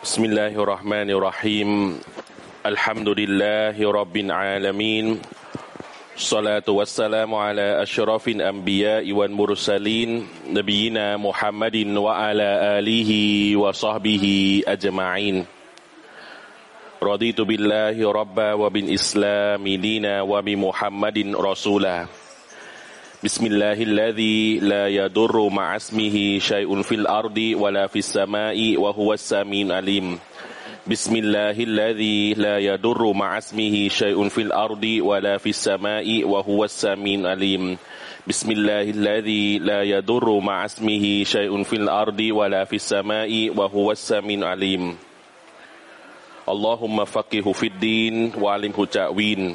بسم الله الرحمن الرحيم. الحمد لله رب العالمين. الصلاة والسلام على أشرف الأنبياء والمرسلين نبينا محمد وعلى آله وصحبه أجمعين. رضيت بالله ربا وبالإسلام دينا وبمحمد رسولا بسم الله الذي لا يضر مع اسمه شيء في الأرض ولا في السماء وهو السميع العليم. بسم الله الذي لا يضر مع اسمه شيء في الأرض ولا في السماء وهو السميع العليم. بسم الله الذي لا يضر مع اسمه شيء في الأرض ولا في السماء وهو السميع العليم. اللهم فقه في الدين وعلمه تأويل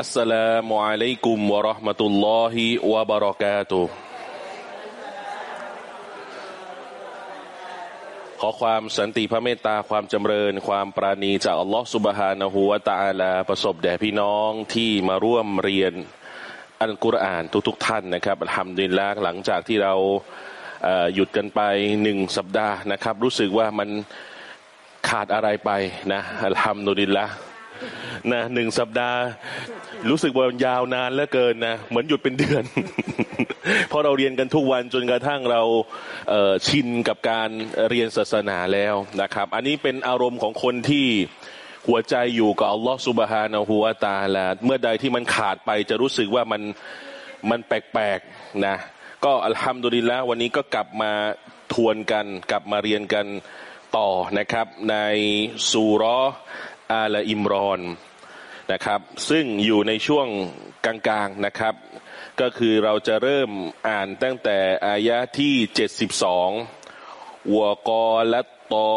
อัสสลามุอะลัยกุมวะราะห์มะตุลลอฮิวะบะเราะกาตุขอความสันติพระเมตตาความจำเริญ ความปราณีจากอัลลอฮฺสุบฮานะฮูวะตะอาลาประสบแด่พี่น้องที่มาร่วมเรียนอัลกุรอานทุกๆท่านนะครับอัลฮัมดุลิลละหลังจากที่เราหยุดกันไปหนึ่งสัปดาห์นะครับ รู้สึกว่ามันขาดอะไรไปนะอัลฮัมดุลิลละ นะหนึ่งสัปดาห์ รู้สึกว่ายาวนานเหลือเกินนะเหมือนหยุดเป็นเดือน เพราะเราเรียนกันทุกวันจนกระทั่งเราเชินกับการเรียนศาสนาแล้วนะครับ อันนี้เป็นอารมณ์ของคนที่หัวใจอยู่กับอัลลอฮฺสุบฮานาหัวตาลาเมื่อใดที่มันขาดไปจะรู้สึกว่ามันมันแปลกๆนะก็อัลฮัมดุลิลละวันนี้ก็กลับมาทวนกัน กลับมาเรียนกันต่อนะครับ ในสุร อาลอิมรอนนะครับ ซึ่งอยู่ในช่วงกลางๆนะครับ ก็คือเราจะเริ่มอ่านตั้งแต่อายะที่เจ็ดสิบสองวกอละตอ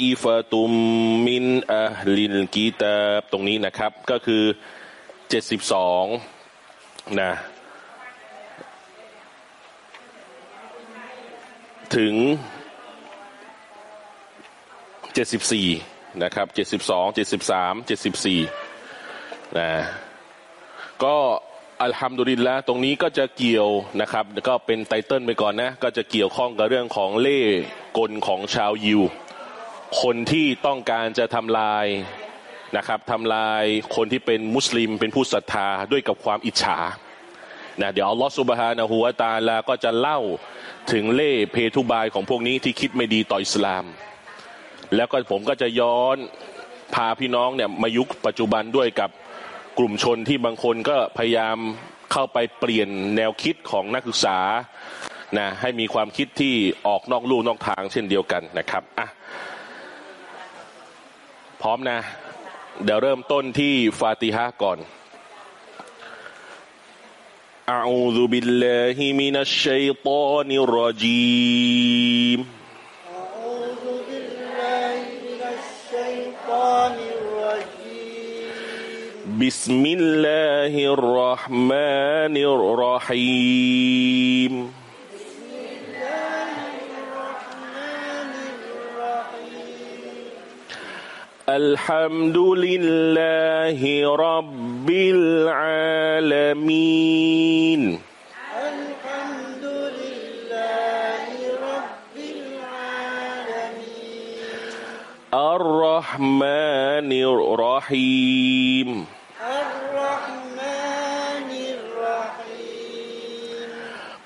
อีฟตุมมินอะลินกีตาบตรงนี้นะครับก็คือเจ็ดสิบสองนะถึงเจ็ดสิบสี่ นะครับเจ็ดสิบสองเจ็ดสิบสามเจ็ดสิบสี่นะก็อัลฮัมดุลิลละตรงนี้ก็จะเกี่ยวนะครับก็เป็นไตเติลไปก่อนนะ ก็จะเกี่ยวข้องกับเรื่องของเล่กลของชาวยิว คนที่ต้องการจะทำลายนะครับทำลายคนที่เป็นมุสลิมเป็นผู้ศรัทธาด้วยกับความอิจฉานะเดี๋ยวอัลลอฮฺสุบฮานะฮูวาตาลาก็จะเล่าถึงเล่เพทุบายของพวกนี้ที่คิดไม่ดีต่ออิสลาม แล้วก็ผมก็จะย้อนพาพี่น้องเนี่ยมายุคปัจจุบันด้วยกับกลุ่มชนที่บางคนก็พยายามเข้าไปเปลี่ยนแนวคิดของนักศึกษานะให้มีความคิดที่ออกนอกลู่นอกทางเช่นเดียวกันนะครับอ่ะพร้อมนะ เดี๋ยวเริ่มต้นที่ฟาติฮะก่อน أعوذ بالله من الشيطان الرجيم بسم الله الرحمن الرحيم الحمد لله رب العالمين الحمد لله رب العالمين الرحمن الرحيم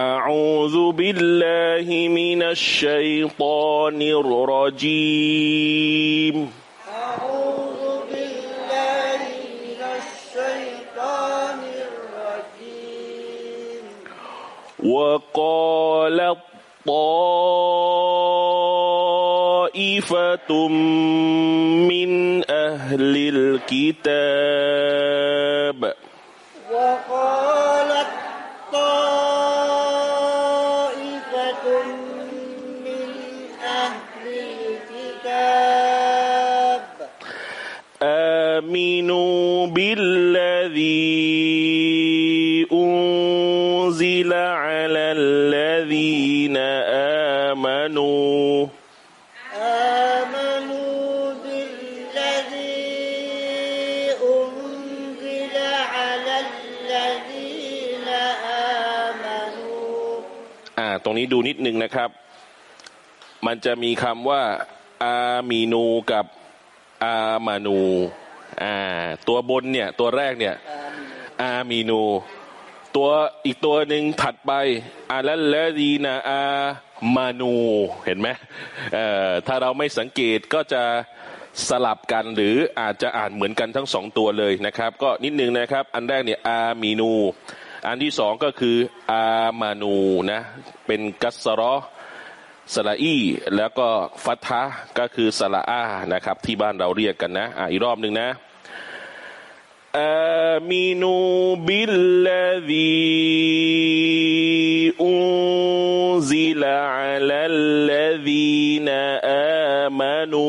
أعوذ بالله من الشيطان الرجيم. أعوذ بالله من الشيطان الرجيم. وقالت طائفة من أهل الكتاب นี้ดูนิดนึงนะครับ มันจะมีคำว่า อามีนูกับ อามานู อ่า ตัวบนเนี่ย ตัวแรกเนี่ย อามีนู ตัวอีกตัวหนึ่งถัดไปอาลัลละดีนาอามานูเห็นไหมเอ่อถ้าเราไม่สังเกตก็จะสลับกันหรืออาจจะอ่านเหมือนกันทั้งสองตัวเลยนะครับ ก็นิดนึงนะครับ อันแรกเนี่ยอามีนู อันที่สองก็คืออามานูนะเป็นกัสรอสละอีแล้วก็ฟัตฮะก็คือสละอานะครับ ที่บ้านเราเรียกกันนะอะอีกรอบหนึ่งนะอามินูบิลลาดีอุซิลาลัลลดีนอามานู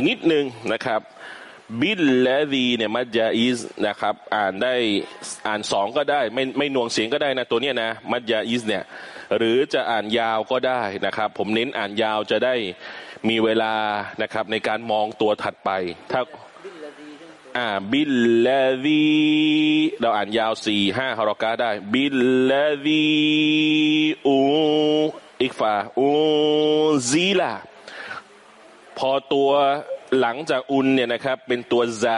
อีกนิดหนึ่งนะครับบิลและดีเนี่ยมัจจาอิสนะครับ อ่านได้อ่านสองก็ได้ไม่ไม่หน่วงเสียงก็ได้นะตัวเนี้ยนะมัจจาอิสเนี่ยหรือจะอ่านยาวก็ได้นะครับ ผมเน้นอ่านยาวจะได้มีเวลานะครับ ในการมองตัวถัดไป ถ้าอ่าบิลและดีเราอ่านยาวสี่ห้าฮารอกาได้ บิลและดีอูอิกฟาอูซีลา พอตัวหลังจากอุนเนี่ยนะครับ เป็นตัวใจ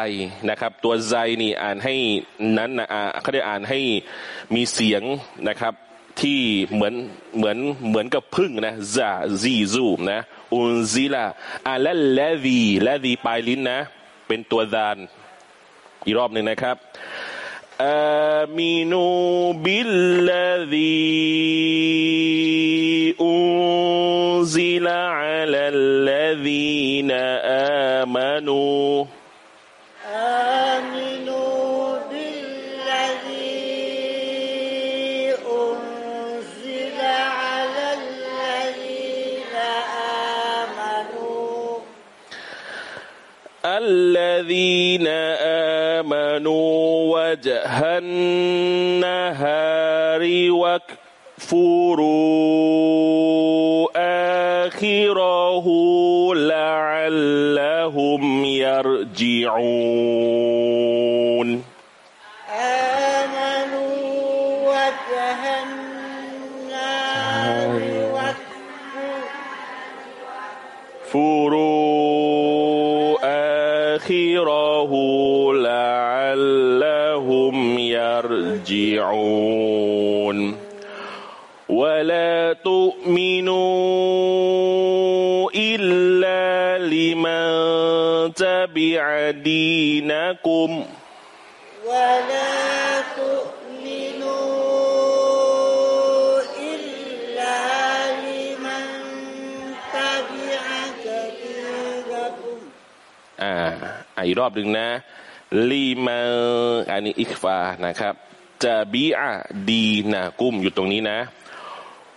นะครับ ตัวใจนี่อ่านให้นั้นนะอ่าเขาได้อ่านให้มีเสียงนะครับที่เหมือนเหมือนเหมือนกับพึ่งนะซาซีซูนะอุนซีละอ่านและละวีละวีปลายลิ้นนะ เป็นตัวดานอีกรอบหนึ่งนะครับอามินูบิลลาดีอู أنزل على الذين آمنوا. آمنوا بالذي أنزل على الذين آمنوا. الذين آمنوا وجه النهار واكفروا. لعلهم يرجعون. آمنوا وجه آخره لعلهم يرجعون. ولا تؤمنوا تبع دينكم ولا تؤمنوا إلا لمن تبع سبيلكم อ่าอ่ะอีกรอบหนึ่งนะลีมาอันนี้อิกฟานะครับจะบีอะดีนะกุมอยู่ตรงนี้นะ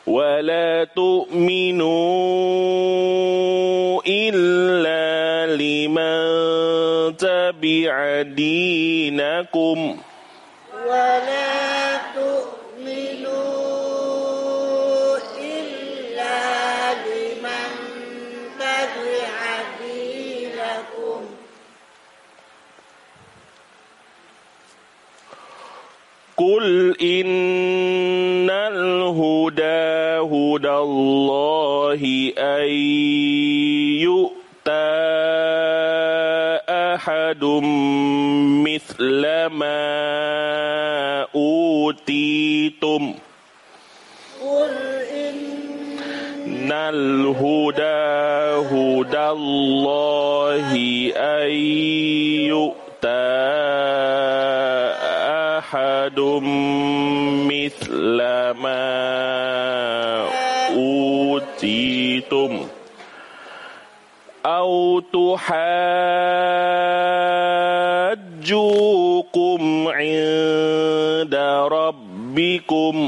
ولا تؤمنوا إلا لمن تبع دينكم. ولا تؤمنوا إلا لمن تبع دينكم. قل إن الهدى هدى الله أن يؤتى أحد مثل ما أوتيتم. إن الهدى هدى الله أن يؤتى أحد مثل ما أوتيتم أو تحاجوكم عند ربكم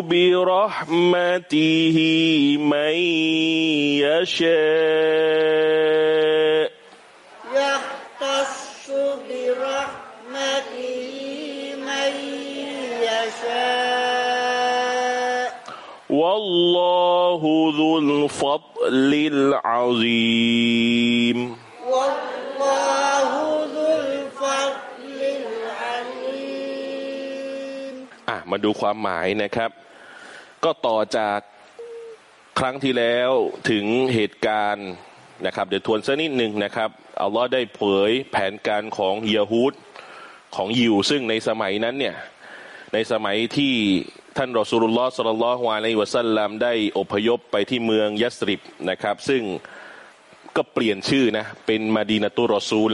برحمته من يشاء. ความหมายนะครับ ก็ต่อจากครั้งที่แล้วถึงเหตุการณ์นะครับ เดี๋ยวทวนสักนิดหนึ่งนะครับอัลลอฮ์ได้เผยแผนการของเยฮูดของยิว ซึ่งในสมัยนั้นเนี่ยในสมัยที่ท่านรอสูลุลลอฮ์สุลลัลลอฮุอะลัยวะสัลลัมได้อพยพไปที่เมืองยัสริบนะครับ ซึ่งก็เปลี่ยนชื่อนะเป็นมาดีนาตุรอซูล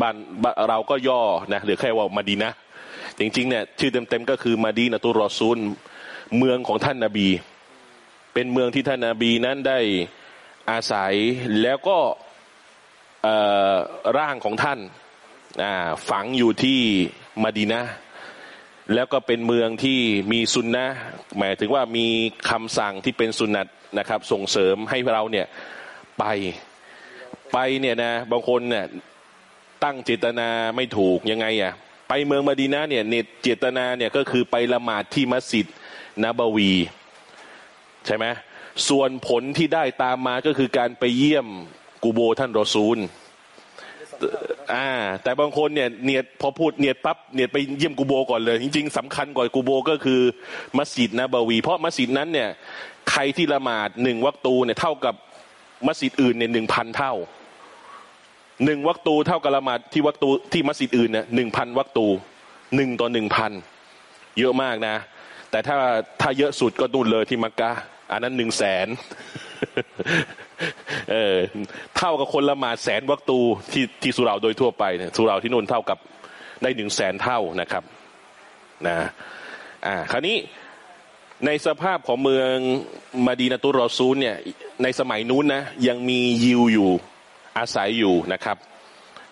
บ้านบ้านเราก็ย่อนะหรือแค่ว่ามาดีนะ จริงๆเนี่ยชื่อเต็มๆก็คือมาดีนาตุรอซูล เมืองของท่านนาบี เป็นเมืองที่ท่านนาบีนั้นได้อาศัยแล้วก็ร่างของท่านฝังอยู่ที่มาดีนะแล้วก็เป็นเมืองที่มีซุนนะหมายถึงว่ามีคำสั่งที่เป็นสุนัตนะครับ ส่งเสริมให้เราเนี่ยไปไปเนี่ยนะบางคนเนี่ยตั้งเจตนาไม่ถูกยังไงอะ ไปเมืองมาดีนะห์เนี่ยเนตเจตนาเนี่ยก็คือไปละหมาดที่มัสยิดนบวี ใช่ไหมส่วนผลที่ได้ตามมาก็คือการไปเยี่ยมกูโบท่านรอซูลอ่า แต่บางคนเนี่ยเนียดพอพูดเนียดปั๊บเนียดไปเยี่ยมกูโบก่อนเลย จริงๆสำคัญกว่ากูโบก็คือมัสยิดนะบวี เพราะมัสยิดนั้นเนี่ยใครที่ละหมาดหนึ่งวัตูเนี่ยเท่ากับมัสยิดอื่นเนี่ยหนึ่งพันเท่า หนึ่งวักตูเท่ากับละหมาดที่วักตูที่มัสยิดอื่นเนี่ยหนึ่งพันวักตูหนึ่งต่อหนึ่งพันเยอะมากนะ แต่ถ้าถ้าเยอะสุดก็นู่นเลยที่มักกะอันนั้นหนึ่งแสนเออเท่ากับคนละหมาดแสนวักตูที่ที่สุราโดยทั่วไปเนี่ยสุราที่นู่นเท่ากับได้หนึ่งแสนเท่านะครับนะอ่าคราวนี้ในสภาพของเมืองมาดีนาตุรอซูลเนี่ยในสมัยนู้นนะยังมียิวอยู่ อาศัยอยู่นะครับ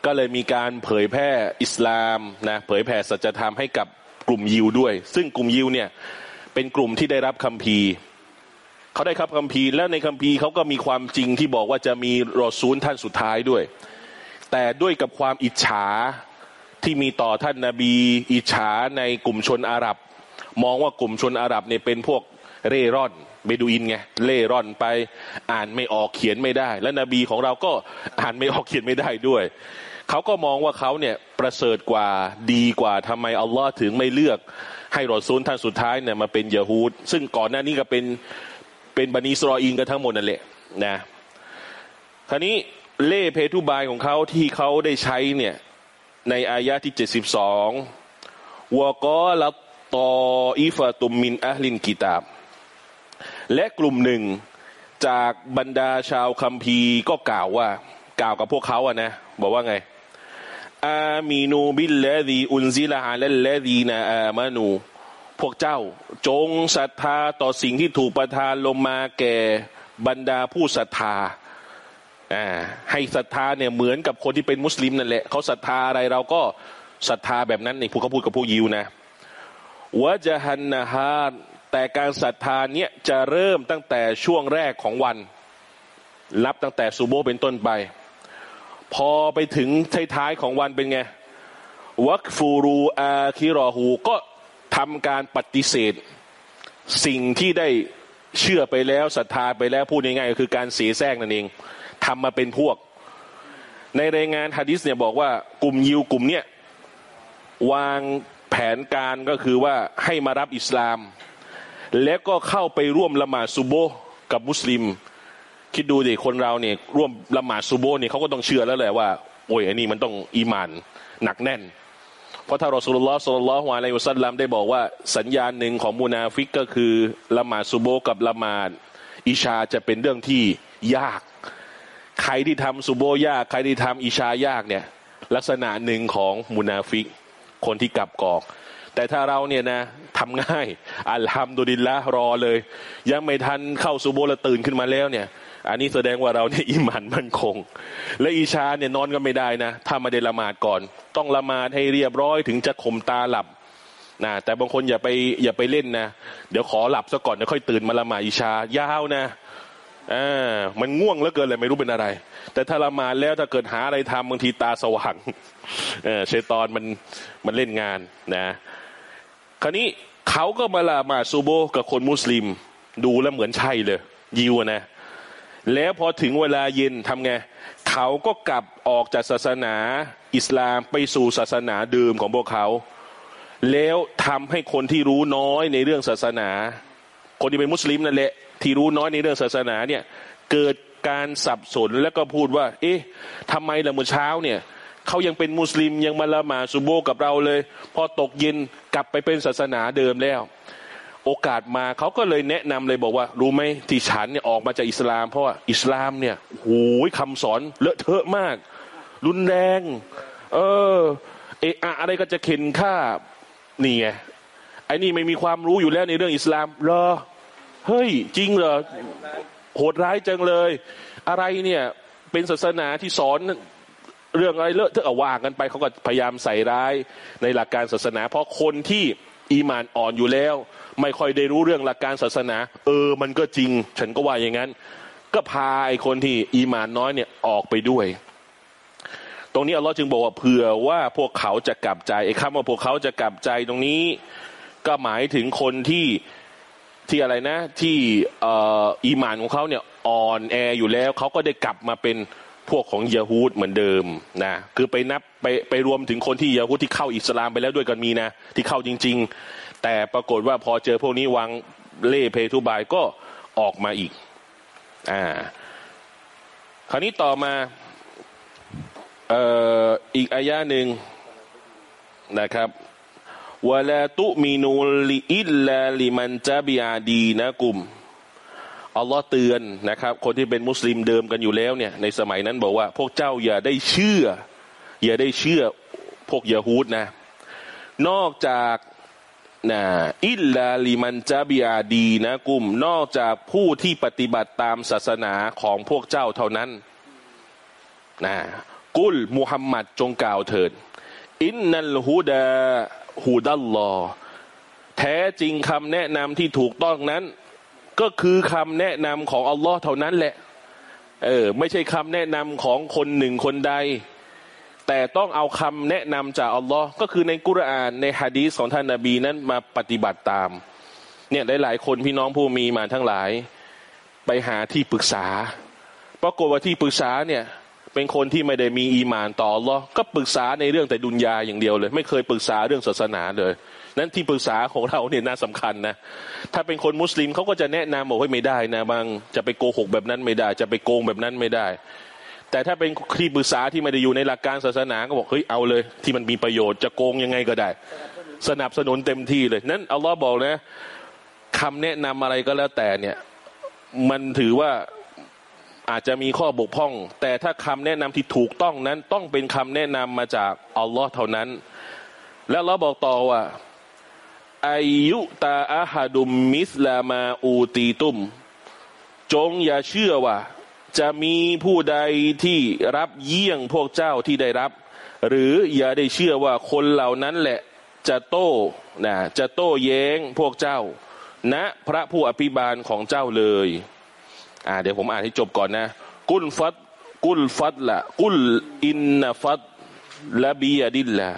ก็เลยมีการเผยแพร่อิสลามนะเผยแผ่สัจธรรมให้กับกลุ่มยิวด้วย ซึ่งกลุ่มยิวเนี่ยเป็นกลุ่มที่ได้รับคัมภีร์เขาได้ครับคัมภีร์แล้วในคัมภีร์เขาก็มีความจริงที่บอกว่าจะมีรอซูลท่านสุดท้ายด้วย แต่ด้วยกับความอิจฉาที่มีต่อท่านนาบี อิจฉาในกลุ่มชนอาหรับ มองว่ากลุ่มชนอาหรับเนี่ยเป็นพวกเร่ร่อน เบดูอินไงเล่ร่อนไป อ่านไม่ออกเขียนไม่ได้ และนบีของเราก็อ่านไม่ออกเขียนไม่ได้ด้วยเขาก็มองว่าเขาเนี่ยประเสริฐกว่าดีกว่าทำไมอัลลอฮ์ถึงไม่เลือก ให้รอซูลท่านสุดท้ายเนี่ยมาเป็นยะฮูดซึ่งก่อนหน้านี้ก็เป็นเป็นบันิสรออีนกันทั้งหมดนั่นแหละนะคราวนี้เล่เพทุบายของเขาที่เขาได้ใช้เนี่ยในอายะที่เจ็ดสิบสองวกอละตออิฟะตุมมินอัลลินกิตาบ และกลุ่มหนึ่งจากบรรดาชาวคัมภีร์ก็กล่าวว่ากล่าวกับพวกเขาอะนะ บอกว่าไง อามีนูบิลละดีอุนซิลาอัลละดีนาอามานู พวกเจ้า จงศรัทธาต่อสิ่งที่ถูกประทานลงมาแก่บรรดาผู้ศรัทธาให้ศรัทธาเนี่ยเหมือนกับคนที่เป็นมุสลิมนั่นแหละเขาศรัทธาอะไรเราก็ศรัทธาแบบนั้นนี่ผู้เขาพูดกับผู้ยิวนะวะจะฮันนะฮา แต่การศรัทธาเนี่ยจะเริ่มตั้งแต่ช่วงแรกของวันนับตั้งแต่ซูโบเป็นต้นไป พอไปถึงท้ายๆของวันเป็นไงวักฟูรูอาคิรอหูก็ทำการปฏิเสธ สิ่งที่ได้เชื่อไปแล้วศรัทธาไปแล้วพูดง่ายๆก็คือการเสียแซงนั่นเองทำมาเป็นพวก ในรายงานฮะดิษเนี่ยบอกว่ากลุ่มยิวกลุ่มเนี่ยวางแผนการก็คือว่าให้มารับอิสลาม แล้วก็เข้าไปร่วมละหมาดซุโบกับมุสลิม คิดดูดิคนเราเนี่ยร่วมละหมาดซุโบเนี่ยเขาก็ต้องเชื่อแล้วแหละว่า โอ้ยอันนี้มันต้องอีมานหนักแน่น เพราะถ้ารอสุลลอฮ์สุลลัลฮวาอะลัยฮิวะสัลลัมได้บอกว่าสัญญาณหนึ่งของมูนาฟิกก็คือละหมาดซุโบกับละหมาดอิชาจะเป็นเรื่องที่ยาก ใครที่ทำซุโบยาก ใครที่ทำอิชายากเนี่ยลักษณะหนึ่งของมูนาฟิก คนที่กลับกอก แต่ถ้าเราเนี่ยนะทำง่ายอัลฮัมดุลิลละรอเลย ยังไม่ทันเข้าซุโบแล้วตื่นขึ้นมาแล้วเนี่ย อันนี้แสดงว่าเราเนี่ยอิหมันมั่นคง และอิชาเนี่ยนอนก็ไม่ได้นะถ้าไม่ได้ละหมาดก่อน ต้องละหมาดให้เรียบร้อยถึงจะข่มตาหลับนะแต่บางคนอย่าไปอย่าไปเล่นนะ เดี๋ยวขอหลับซะก่อนเดี๋ยวค่อยตื่นมาละหมาดอิชายาวนะอ่ามันง่วงเหลือเกินเลยไม่รู้เป็นอะไร แต่ถ้าละหมาดแล้วถ้าเกิดหาอะไรทำบางทีตาสว่างเออเชยตอนมันมันเล่นงานนะ คราวนี้เขาก็มาละหมาดซูโบกับคนมุสลิม ดูแล้วเหมือนใช่เลย ยิวนะ แล้วพอถึงเวลาเย็นทำไงเขาก็กลับออกจากศาสนาอิสลามไปสู่ศาสนาเดิมของพวกเขา แล้วทำให้คนที่รู้น้อยในเรื่องศาสนา คนที่เป็นมุสลิมนั่นแหละที่รู้น้อยในเรื่องศาสนาเนี่ยเกิดการสับสนแล้วก็พูดว่า เอ๊ะทำไมละเมื่อเช้าเนี่ย เขายังเป็นมุสลิมยังมาละหมาดซุโบกับเราเลย พอตกเย็นกลับไปเป็นศาสนาเดิมแล้ว โอกาสมาเขาก็เลยแนะนำเลยบอกว่า รู้ไหมที่ฉันเนี่ยออกมาจากอิสลาม เพราะว่าอิสลามเนี่ยโอ้ยคำสอนเลอะเทอะมาก รุนแรง เออเอะอะอะไรก็จะเข็นฆ่านี่ไงไอ้นี่ไม่มีความรู้อยู่แล้วในเรื่องอิสลามเหรอเฮ้ย จริงเหรอโหดร้ายจังเลย อะไรเนี่ยเป็นศาสนาที่สอน เรื่องอะไรเลอะเทอะว่ากันไปเขาก็พยายามใส่ร้ายในหลักการศาสนา เพราะคนที่อีมานอ่อนอยู่แล้ว ไม่ค่อยได้รู้เรื่องหลักการศาสนา เออ มันก็จริง ฉันก็ว่าอย่างนั้น ก็พาไอ้คนที่อีมานน้อยเนี่ยออกไปด้วย ตรงนี้อัลลอฮ์จึงบอกว่าเผื่อว่าพวกเขาจะกลับใจไอ้คำว่าพวกเขาจะกลับใจตรงนี้ ก็หมายถึงคนที่ที่อะไรนะ ที่อ่ออีมานของเขาเนี่ยอ่อนแออยู่แล้วเขาก็ได้กลับมาเป็น พวกของยาฮูดเหมือนเดิมนะคือไปนับไปไปรวมถึงคนที่ยาฮูดที่เข้าอิสลามไปแล้วด้วยกันมีนะ ที่เข้าจริง ๆ แต่ปรากฏว่าพอเจอพวกนี้วางเล่เพทุบายก็ออกมาอีกอ่าคราวนี้ต่อมาเอ่ออีกอายะหนึ่งนะครับวะลาตุมินูลิอิลลาลิมันจาบิอาดีนะกุม อัลลอฮ์เตือนนะครับ คนที่เป็นมุสลิมเดิมกันอยู่แล้วเนี่ย ในสมัยนั้นบอกว่า พวกเจ้าอย่าได้เชื่อ อย่าได้เชื่อพวกยาฮูดนะ นอกจากนะอิลลาลิมันจาบิอาดีนะกุมนอกจากผู้ที่ปฏิบัติตามศาสนาของพวกเจ้าเท่านั้นนะกุลมุฮัมมัดจงกล่าวเถิด อินนัลฮูดาฮูดัลลอแท้จริงคำแนะนำที่ถูกต้องนั้น ก็คือคำแนะนำของอัลลอฮ์เท่านั้นแหละ เออ ไม่ใช่คำแนะนำของคนหนึ่งคนใด แต่ต้องเอาคำแนะนำจากอัลลอฮ์ก็คือในกุรอานในฮะดีษของท่านนาบีนั้นมาปฏิบัติตาม เนี่ยหลายๆคนพี่น้องผู้มีมาทั้งหลาย ไปหาที่ปรึกษาปรากฏว่าที่ปรึกษาเนี่ยเป็นคนที่ไม่ได้มีอีมานต่ออัลลอฮ์ก็ปรึกษาในเรื่องแต่ดุนยาอย่างเดียวเลย ไม่เคยปรึกษาเรื่องศาสนาเลย นั้นที่ปรึกษาของเราเนี่ยน่าสำคัญนะถ้าเป็นคนมุสลิมเขาก็จะแนะนำบอกว่าไม่ได้นะบางจะไปโกหกแบบนั้นไม่ได้ จะไปโกงแบบนั้นไม่ได้ แต่ถ้าเป็นที่ปรึกษาที่ไม่ได้อยู่ในหลักการศาสนาก็บอกเฮ้ยเอาเลย ที่มันมีประโยชน์จะโกงยังไงก็ได้ สนับสนุนเต็มที่เลยนั้นอัลลอฮ์บอกนะคำแนะนำอะไรก็แล้วแต่เนี่ย มันถือว่าอาจจะมีข้อบกพร่อง แต่ถ้าคำแนะนำที่ถูกต้องนั้น ต้องเป็นคำแนะนำมาจากอัลลอฮ์เท่านั้น แล้วเราบอกต่อว่า อายุตาอาฮาดุมมิสลามาอูตีตุม จงอย่าเชื่อว่า จะมีผู้ใดที่รับเยี่ยงพวกเจ้าที่ได้รับ หรืออย่าได้เชื่อว่าคนเหล่านั้นแหละจะโต้นะจะโต้แย้งพวกเจ้าณนะพระผู้อภิบาลของเจ้าเลยอ่าเดี๋ยวผมอ่านให้จบก่อนนะ กุลฟัดกุลฟัดละกุลอินนฟัดละบียดิลละ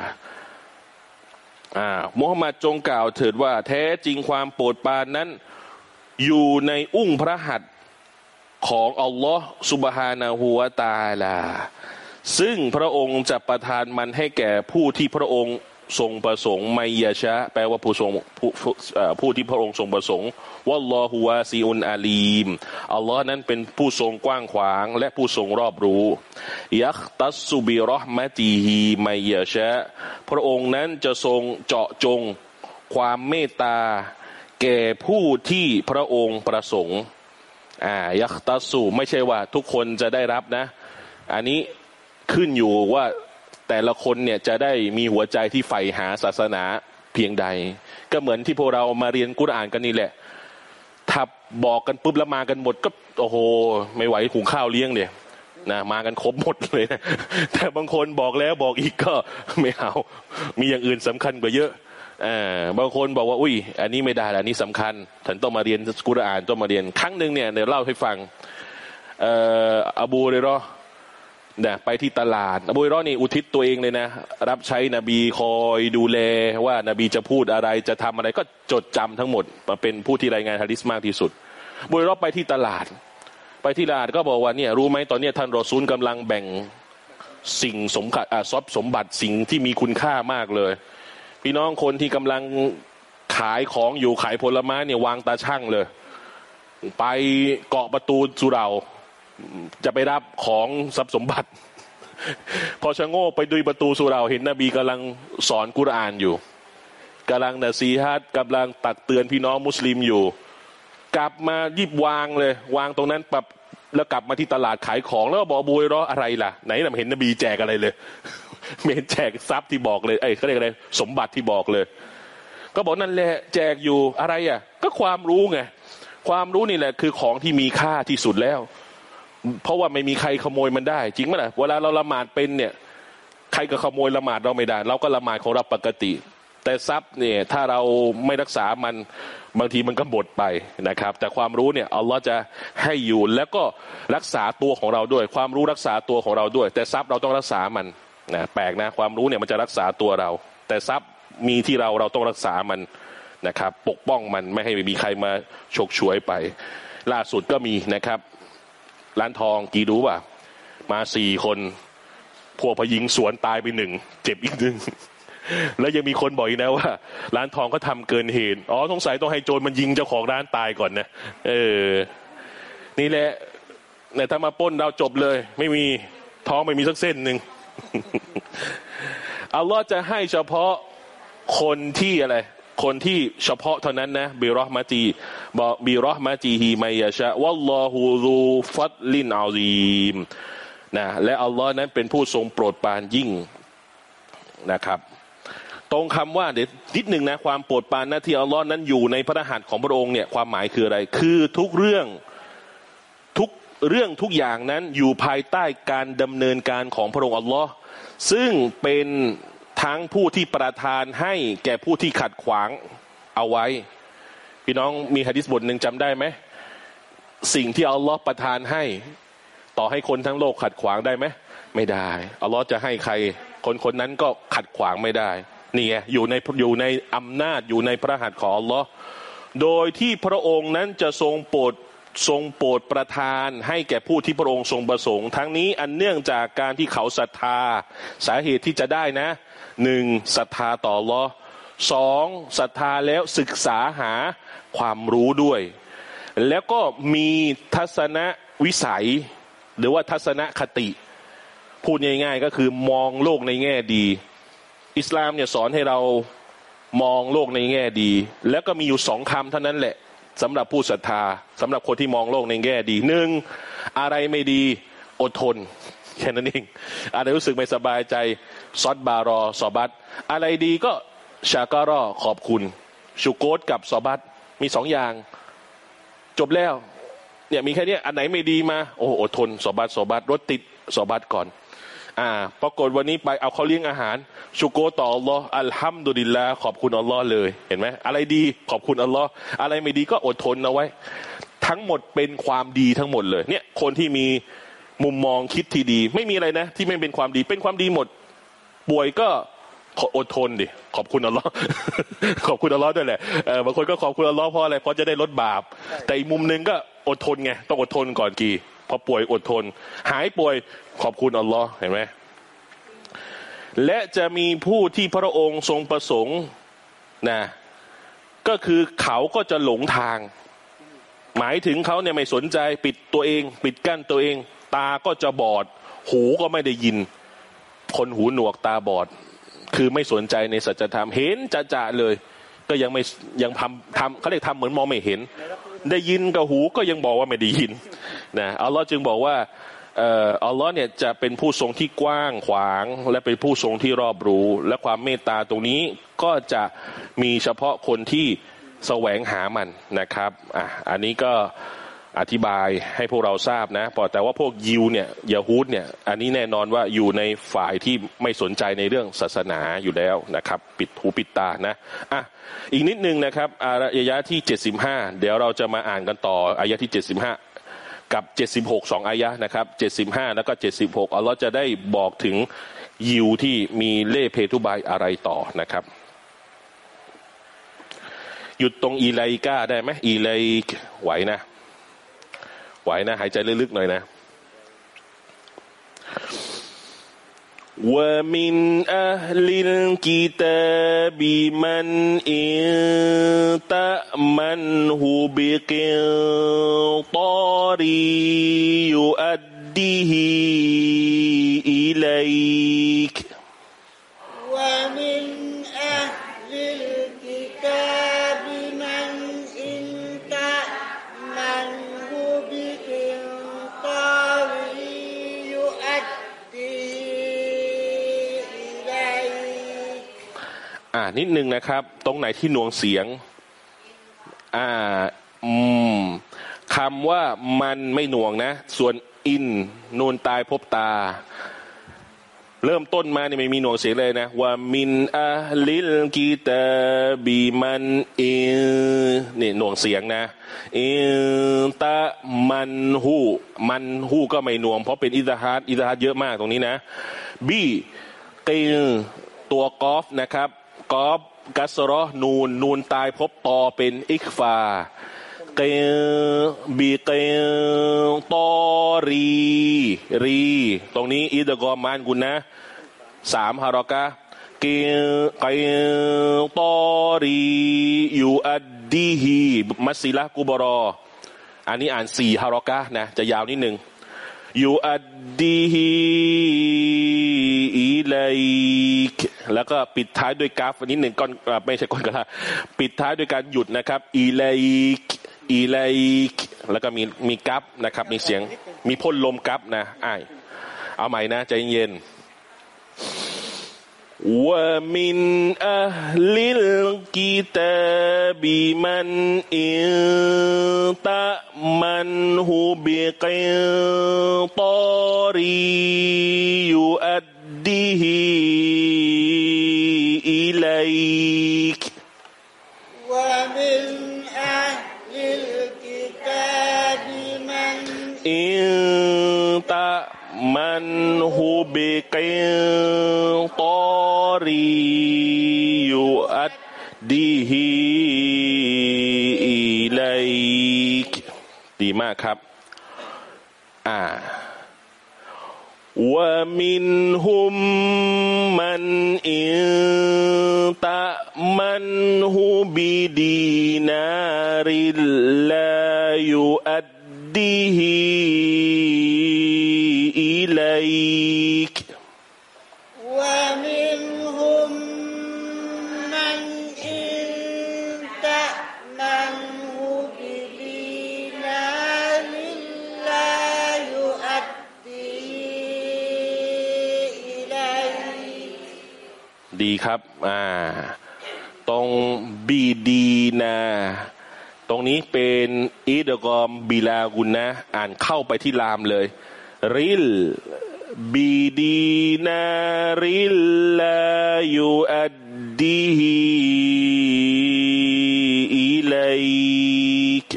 อ่ามุฮัมมัดจงกล่าวเถิดว่า แท้จริงความโปรดปรานนั้น อยู่ในอุ้งพระหัตถ์ของอัลลอฮ์สุบฮานาหัวตาลา ซึ่งพระองค์จะประทานมันให้แก่ผู้ที่พระองค์ ทรงประสงค์ไมยาชะ แปลว่าผู้ทรงผู้ผู้ที่พระองค์ทรงประสงค์วัลลอฮุวาซีอุนอาลีมอัลลอฮ์นั้นเป็นผู้ทรงกว้างขวาง และผู้ทรงรอบรู้ยักตัสซุบิรอห์มะตีฮีไมยาชะ พระองค์นั้นจะทรงเจาะจงความเมตตา แก่ผู้ที่พระองค์ประสงค์อ่ายักตัสสุไม่ใช่ว่าทุกคนจะได้รับนะ อันนี้ขึ้นอยู่ว่า แต่ละคนเนี่ยจะได้มีหัวใจที่ใฝ่หาศาสนาเพียงใด ก็เหมือนที่พวกเรามาเรียนกุรอานกันนี่แหละถ้าบอกกันปุ๊บแล้วมากันหมดก็โอ้โห ไม่ไหวหุงข้าวเลี้ยงเลยนะมากันครบหมดเลยนะแต่บางคนบอกแล้วบอกอีกก็ไม่เอา มีอย่างอื่นสำคัญกว่าเยอะอ่าบางคนบอกว่าอุ้ย อันนี้ไม่ได้อันนี้สำคัญฉันต้องมาเรียนกุรอานต้องมาเรียน ครั้งหนึ่งเนี่ยเดี๋ยวเล่าให้ฟังเอ่ออบูเลยรอ นะไปที่ตลาดอบูรอนี่อุทิศตัวเองเลยนะ รับใช้นบีคอยดูแลว่านาบีจะพูดอะไรจะทำอะไรก็จดจำทั้งหมดมาเป็นผู้ที่รายงานฮะดิษมากที่สุดบุรอไปที่ตลาด ไปที่ตลาดก็บอกว่าเนี่ยรู้ไหมตอนนี้ท่านรอซูลกำลังแบ่งสิ่งสมบัติอ่าทรัพย์สมบัติสิ่งที่มีคุณค่ามากเลย พี่น้องคนที่กำลังขายของอยู่ขายผลไม้เนี่ยวางตาช่างเลย ไปเกาะประตูสุเรา จะไปรับของทรัพย์สมบัติ พอชะโง่ไปดูประตูสุราเห็นนบีกำลังสอนกุรอานอยู่กำลังนะซีฮัดกำลังตักเตือนพี่น้องมุสลิมอยู่ กลับมายิบวางเลย วางตรงนั้นปรับแล้วกลับมาที่ตลาดขายของแล้วบอกบุยรออะไรล่ะ ไหนเราเห็นนบีแจกอะไรเลยไม่เห็นแจกทรัพย์ที่บอกเลยเอ้ยเขาเรียกอะไรสมบัติที่บอกเลย ก็บอกนั่นแหละแจกอยู่อะไรอะ ก็ความรู้ไงความรู้นี่แหละคือของที่มีค่าที่สุดแล้ว เพราะว่าไม่มีใครขโมยมันได้ จริงไหมล่ะเวลาเราละหมาดเป็นเนี่ย ใครก็ขโมยละหมาดเราไม่ได้ เราก็ละหมาดของเราปกติ แต่ทรัพย์เนี่ยถ้าเราไม่รักษามันบางทีมันก็บดไปนะครับ แต่ความรู้เนี่ยอัลลอฮ์จะให้อยู่แล้วก็รักษาตัวของเราด้วย ความรู้รักษาตัวของเราด้วย แต่ทรัพย์เราต้องรักษามันนะแปลกนะความรู้เนี่ยมันจะรักษาตัวเรา แต่ทรัพย์มีที่เราเราต้องรักษามันนะครับ ปกป้องมันไม่ให้มีใครมาฉกฉวยไป ล่าสุดก็มีนะครับ ร้านทองกี่รู้ป่ะ มาสี่คนพวกพยิงสวนตายไปหนึ่งเจ็บอีกหนึ่งแล้วยังมีคนบอกอีกนะว่า ร้านทองก็ทำเกินเหตุอ๋อสงสัยต้องให้โจรมันยิงเจ้าของร้านตายก่อนนะเออ นี่แหละเนี่ยถ้ามาป้นเราจบเลย ไม่มีท้องไม่มีสักเส้นหนึ่งอัลลอฮ์จะให้เฉพาะคนที่อะไร คนที่เฉพาะเท่านั้นนะบิรอห์มาจีบอกบิรอห์มาจีฮีไมยาชะวัลลอฮูรูฟัดลินอาซีมนะและอัลลอฮ์นั้นเป็นผู้ทรงโปรดปรานยิ่งนะครับ ตรงคำว่าเดี๋ยวนิดหนึ่งนะความโปรดปรานนะที่อัลลอฮ์นั้นอยู่ในพระหัตถ์ของพระองค์เนี่ยความหมายคืออะไร คือทุกเรื่องทุกเรื่องทุกอย่างนั้นอยู่ภายใต้การดำเนินการของพระองค์อัลลอฮ์ซึ่งเป็น ทั้งผู้ที่ประทานให้แก่ผู้ที่ขัดขวางเอาไว้ พี่น้องมีฮะดิษบทหนึ่งจำได้ไหม สิ่งที่อัลลอฮ์ประทานให้ ต่อให้คนทั้งโลกขัดขวางได้ไหม ไม่ได้อัลลอฮ์จะให้ใคร คนคนนั้นก็ขัดขวางไม่ได้นี่ไงอยู่ในอยู่ในอำนาจอยู่ในพระหัตถ์ของอัลลอฮ์โดยที่พระองค์นั้นจะทรงโปรดทรงโปรดประทานให้แก่ผู้ที่พระองค์ทรงประสงค์ ทั้งนี้อันเนื่องจากการที่เขาศรัทธาสาเหตุที่จะได้นะ หนึ่งศรัทธาต่อลอสองศรัทธาแล้วศึกษาหาความรู้ด้วย แล้วก็มีทัศนวิสัย หรือว่าทัศนคติ พูดง่ายๆ ก็คือมองโลกในแง่ดี อิสลามเนี่ยสอนให้เรามองโลกในแง่ดี แล้วก็มีอยู่สองคำเท่านั้นแหละสำหรับผู้ศรัทธาสำหรับคนที่มองโลกในแง่ดีหนึ่งอะไรไม่ดีอดทน แค่นั้นเองอะไรรู้สึกไม่สบายใจซอดบารอสอบัตอะไรดีก็ชาการอขอบคุณชูโกตกับสอบัตมีสองอย่าง จบแล้วเนี่ยมีแค่นี้อันไหนไม่ดีมา โอ้โหอดทนสอบัตสอบัตรถติดสอบัตก่อน อ่าปรากฏวันนี้ไปเอาเขาเลี้ยงอาหารชูโกตต่ออัลลอฮ์อัลฮัมดุลิลลาขอบคุณอัลลอฮ์เลยเห็นไหมอะไรดีขอบคุณอัลลอฮ์อะไรไม่ดีก็อดทนเอาไว้ ทั้งหมดเป็นความดีทั้งหมดเลย เนี่ยคนที่มี มุมมองคิดที่ดี ไม่มีอะไรนะ ที่ไม่เป็นความดีเป็นความดีหมด ป่วยก็ขออดทนดิขอบคุณอัลลอฮ์ขอบคุณอัลลอฮ์ด้วยแหละบางคนก็ขอบคุณอัลลอฮ์เพราะอะไรเพราะจะได้ลดบาป แต่อีกมุมหนึ่งก็อดทนไงต้องอดทนก่อนกี่พอป่วยอดทน หายป่วยขอบคุณอัลลอฮ์เห็นไหมและจะมีผู้ที่พระองค์ทรงประสงค์นะก็คือเขาก็จะหลงทาง หมายถึงเขาเนี่ยไม่สนใจปิดตัวเอง ปิดกั้นตัวเอง ตาก็จะบอด หูก็ไม่ได้ยิน คนหูหนวกตาบอด คือไม่สนใจในสัจธรรมเห็นจะจะเลย ก็ยังไม่ยังทำทำเขาเรียกทำเหมือนมองไม่เห็น ได้ยินกับหูก็ยังบอกว่าไม่ได้ยินนะอัลลอฮ์จึงบอกว่าอัลลอฮ์เนี่ยจะเป็นผู้ทรงที่กว้างขวาง และเป็นผู้ทรงที่รอบรู้ และความเมตตาตรงนี้ก็จะมีเฉพาะคนที่แสวงหามันนะครับอะอันนี้ก็ อธิบายให้พวกเราทราบนะพอแต่ว่าพวกยิวเนี่ยยาฮูดเนี่ย อันนี้แน่นอนว่าอยู่ในฝ่ายที่ไม่สนใจในเรื่องศาสนาอยู่แล้วนะครับ ปิดหูปิดตานะอะอีกนิดนึงนะครับอายะที่ 75 เดี๋ยวเราจะมาอ่านกันต่ออายะที่ 75 กับ 76สองอายะนะครับ 75 แล้วก็ 76อัลลอฮ์จะได้บอกถึงยิวที่มีเล่เพทุบายอะไรต่อนะครับหยุดตรงอีไลกาได้ไหมอีไลไหวนะ ไหวนะ หายใจลึกๆหน่อยนะ ومن أهل الكتاب من إن تأمنه بقنطار يؤديه إليك นิดนึงนะครับ ตรงไหนที่หน่วงเสียง อ่าอืมคำว่ามันไม่หน่วงนะ ส่วนอินนูนตายพบตา เริ่มต้นมาเนี่ยไม่มีหน่วงเสียงเลยนะ ว่ามินอะลิลกีตาบีมันอินนี่หน่วงเสียงนะอินตะมันหูมันหูก็ไม่หน่วง เพราะเป็นอิตาฮัดอิตาฮัดเยอะมากตรงนี้นะ บีกิตัวกอฟนะครับ กอฟกัสรอนูน นูนตายพบตอเป็นอิกฟาเกบีเกตอรีรี ตรงนี้อิดกอมานกุนนะสามฮารอกะเกเกตอรียูอัดดีฮีมัสซิละกุบรอ อันนี้อ่านสี่ฮารอกะนะ จะยาวนิดหนึ่ง ยูอัดดีฮีอีไลกแล้วก็ปิดท้ายด้วยกราฟนิดหนึ่งก่อนไม่ใช่ก่อนกระปิดท้ายด้วยการหยุดนะครับอีไลกอีไลกแล้วก็มีมีกราฟนะครับ มีเสียงมีพ่นลมกราฟนะอ้ายเอาใหม่นะ ใจเย็น ومن أهل الكتاب من إن تأمنه بقنطار يؤديه إليك تأمنه بقنطار يؤديه إليك ดีมากครับ อ่า ومنهم من إن تأمنه بدينار لا يؤديه อ่า ตรงบีดีนา ตรงนี้เป็นอีดกอมบิลากุนนะ อ่านเข้าไปที่ลามเลย ริลบีดีนาริลลายูอัดดีฮีอิลัยก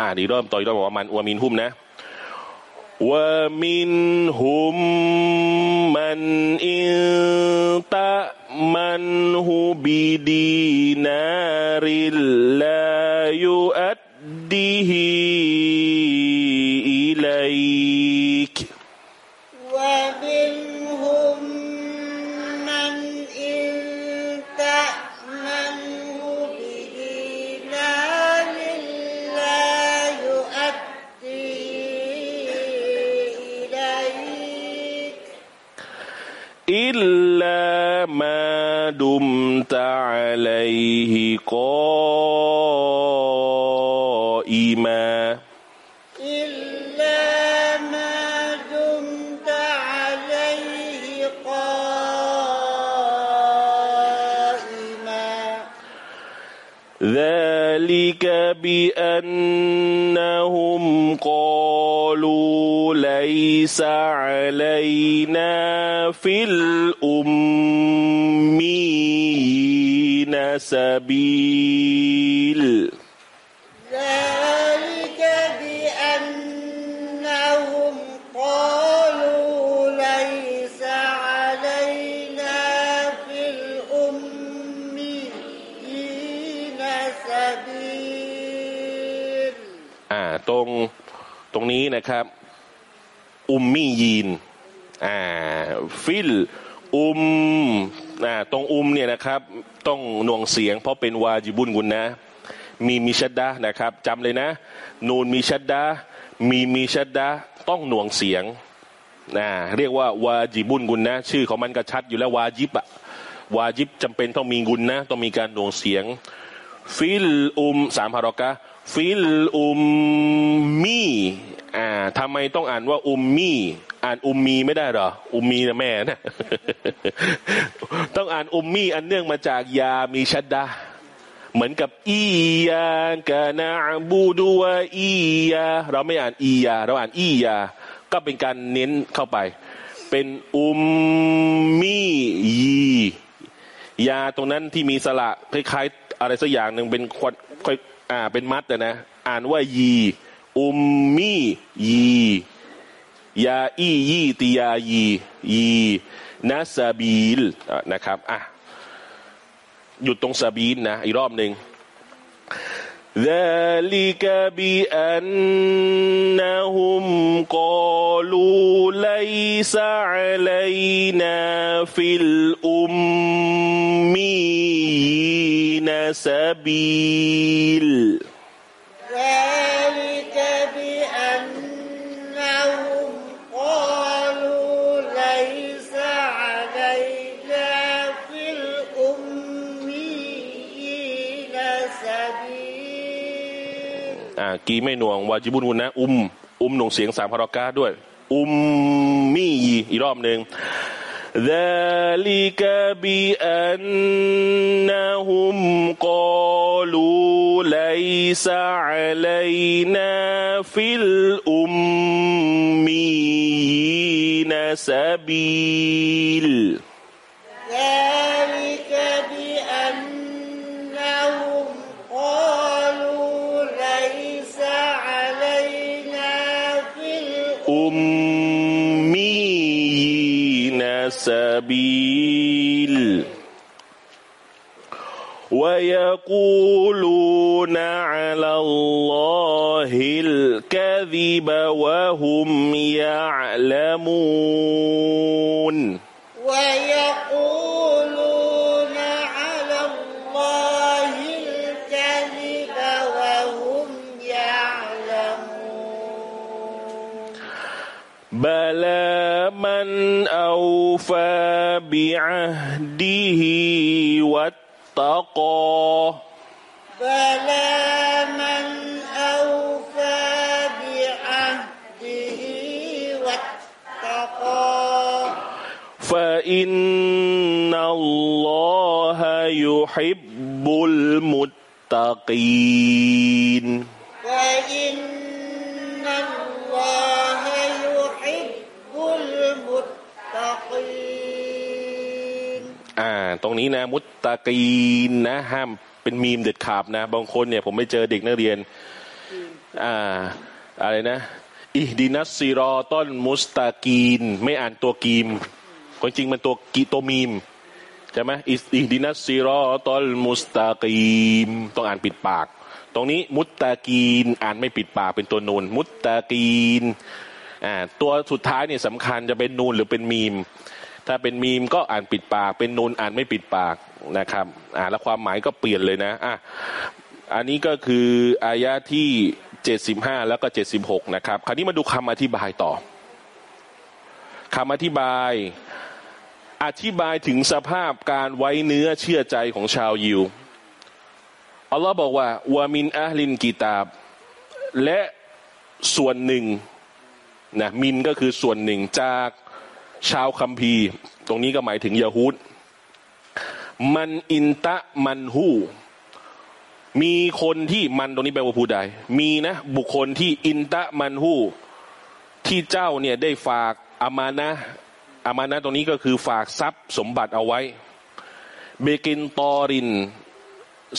อ่านอีกรอบต่ออีกรอบบอกว่ามันวามินหุมนะ มันหูบิดีนาริลลายุอัดดีฮี دمت عليه قائما. إلا ما دمت عليه قائما. ذلك بأنهم قالوا ليس علينا في الأمين سبيل ذلك بأنهم قالوا ليس علينا في الأميين سبيل อ่าตรงตรงนี้นะครับ อุมมียีนอ่าฟิลอุม อ่าตรงอุมเนี่ยนะครับ ต้องหน่วงเสียง เพราะเป็นวาจิบุนกุนนะ มีมีชัดดะนะครับจำเลยนะ นูนมีชัดดะมีมีชัดดะต้องหน่วงเสียงนะเรียกว่าวาจิบุนกุนนะ ชื่อของมันก็ชัดอยู่แล้ววาจิบอะวาจิบจำเป็นต้องมีกุนนะ ต้องมีการหน่วงเสียง ฟิลอุมสามพารอกะฟิลอุมมีอ่าทำไมต้องอ่านว่าอุมมี อ่านอุมมีไม่ได้หรอ อุมมีนะแม่นะต้องอ่านอุมมีอันเนื่องมาจากยามีชัดดาเหมือนกับอียากานาบูดูวาอียาเราไม่อ่านอียา เราอ่านอียา ก็เป็นการเน้นเข้าไป เป็นอุมมียียาตรงนั้นที่มีสระคล้ายๆ อะไรสักอย่างหนึ่งเป็นควันอ่าเป็นมัดอะนะ อ่านว่ายี อุมมียี ยาอียีติยายียีนะซาบีลอ่ะนะครับอ่ะหยุดตรงซาบีลนะอีกรอบหนึ่ง ذلك بأنهم قالوا ليس علينا في الأمين سبيل ذلك กีไม่หน่วงวาจิบุญกุนนะ อุม อุมหน่วงเสียงสามพารากาด้วย อุมมียีอีกรอบหนึ่ง ذلك بأنهم قالوا ليس علينا في الأمين سبيل ذلك بأنهم قالوا أميين سبيل ويقولون على الله الكذب وهم يعلمون. ويقولون على الله الكذب وهم يعلمون. بلى من أوفى بعهده واتقى. بلى من أوفى بعهده واتقى. فإن الله يحب المتقين. นี้นะ มุตตะกีนนะ ห้ามเป็นมีมเด็ดขาดนะ บางคนเนี่ยผมไม่เจอเด็กนักเรียน อ่า อะไรนะอิดินัสซิรอต้นมุสตากีน ไม่อ่านตัวกีมความจริงมันตัวกีตัวมีมใช่ไหมอิดินัสซิรอต้นมุสตากีมต้องอ่านปิดปาก ตรงนี้มุตตากีนอ่านไม่ปิดปากเป็นตัวนูนมุตตากีนอ่าตัวสุดท้ายเนี่ยสำคัญจะเป็นนูนหรือเป็นมีม ถ้าเป็นมีมก็อ่านปิดปาก เป็นนูนอ่านไม่ปิดปากนะครับ อ่าแล้วความหมายก็เปลี่ยนเลยนะอะอันนี้ก็คืออายะที่เจ็ดสิบห้าแล้วก็เจ็ดสิบหกนะครับ คราวนี้มาดูคำอธิบายต่อคำอธิบายอธิบายถึงสภาพการไว้เนื้อเชื่อใจของชาวยิว อัลลอฮ์บอกว่าวามินอาลินกีตาบ และส่วนหนึ่งนะมินก็คือส่วนหนึ่งจาก ชาวคัมภีร์ ตรงนี้ก็หมายถึงยาฮูดมันอินตะมันฮูมีคนที่มันตรงนี้แปลว่าผู้ใด มีนะบุคคลที่อินตะมันฮูที่เจ้าเนี่ยได้ฝากอามานะอามานะตรงนี้ก็คือฝากทรัพย์สมบัติเอาไว้ เบกินตอริน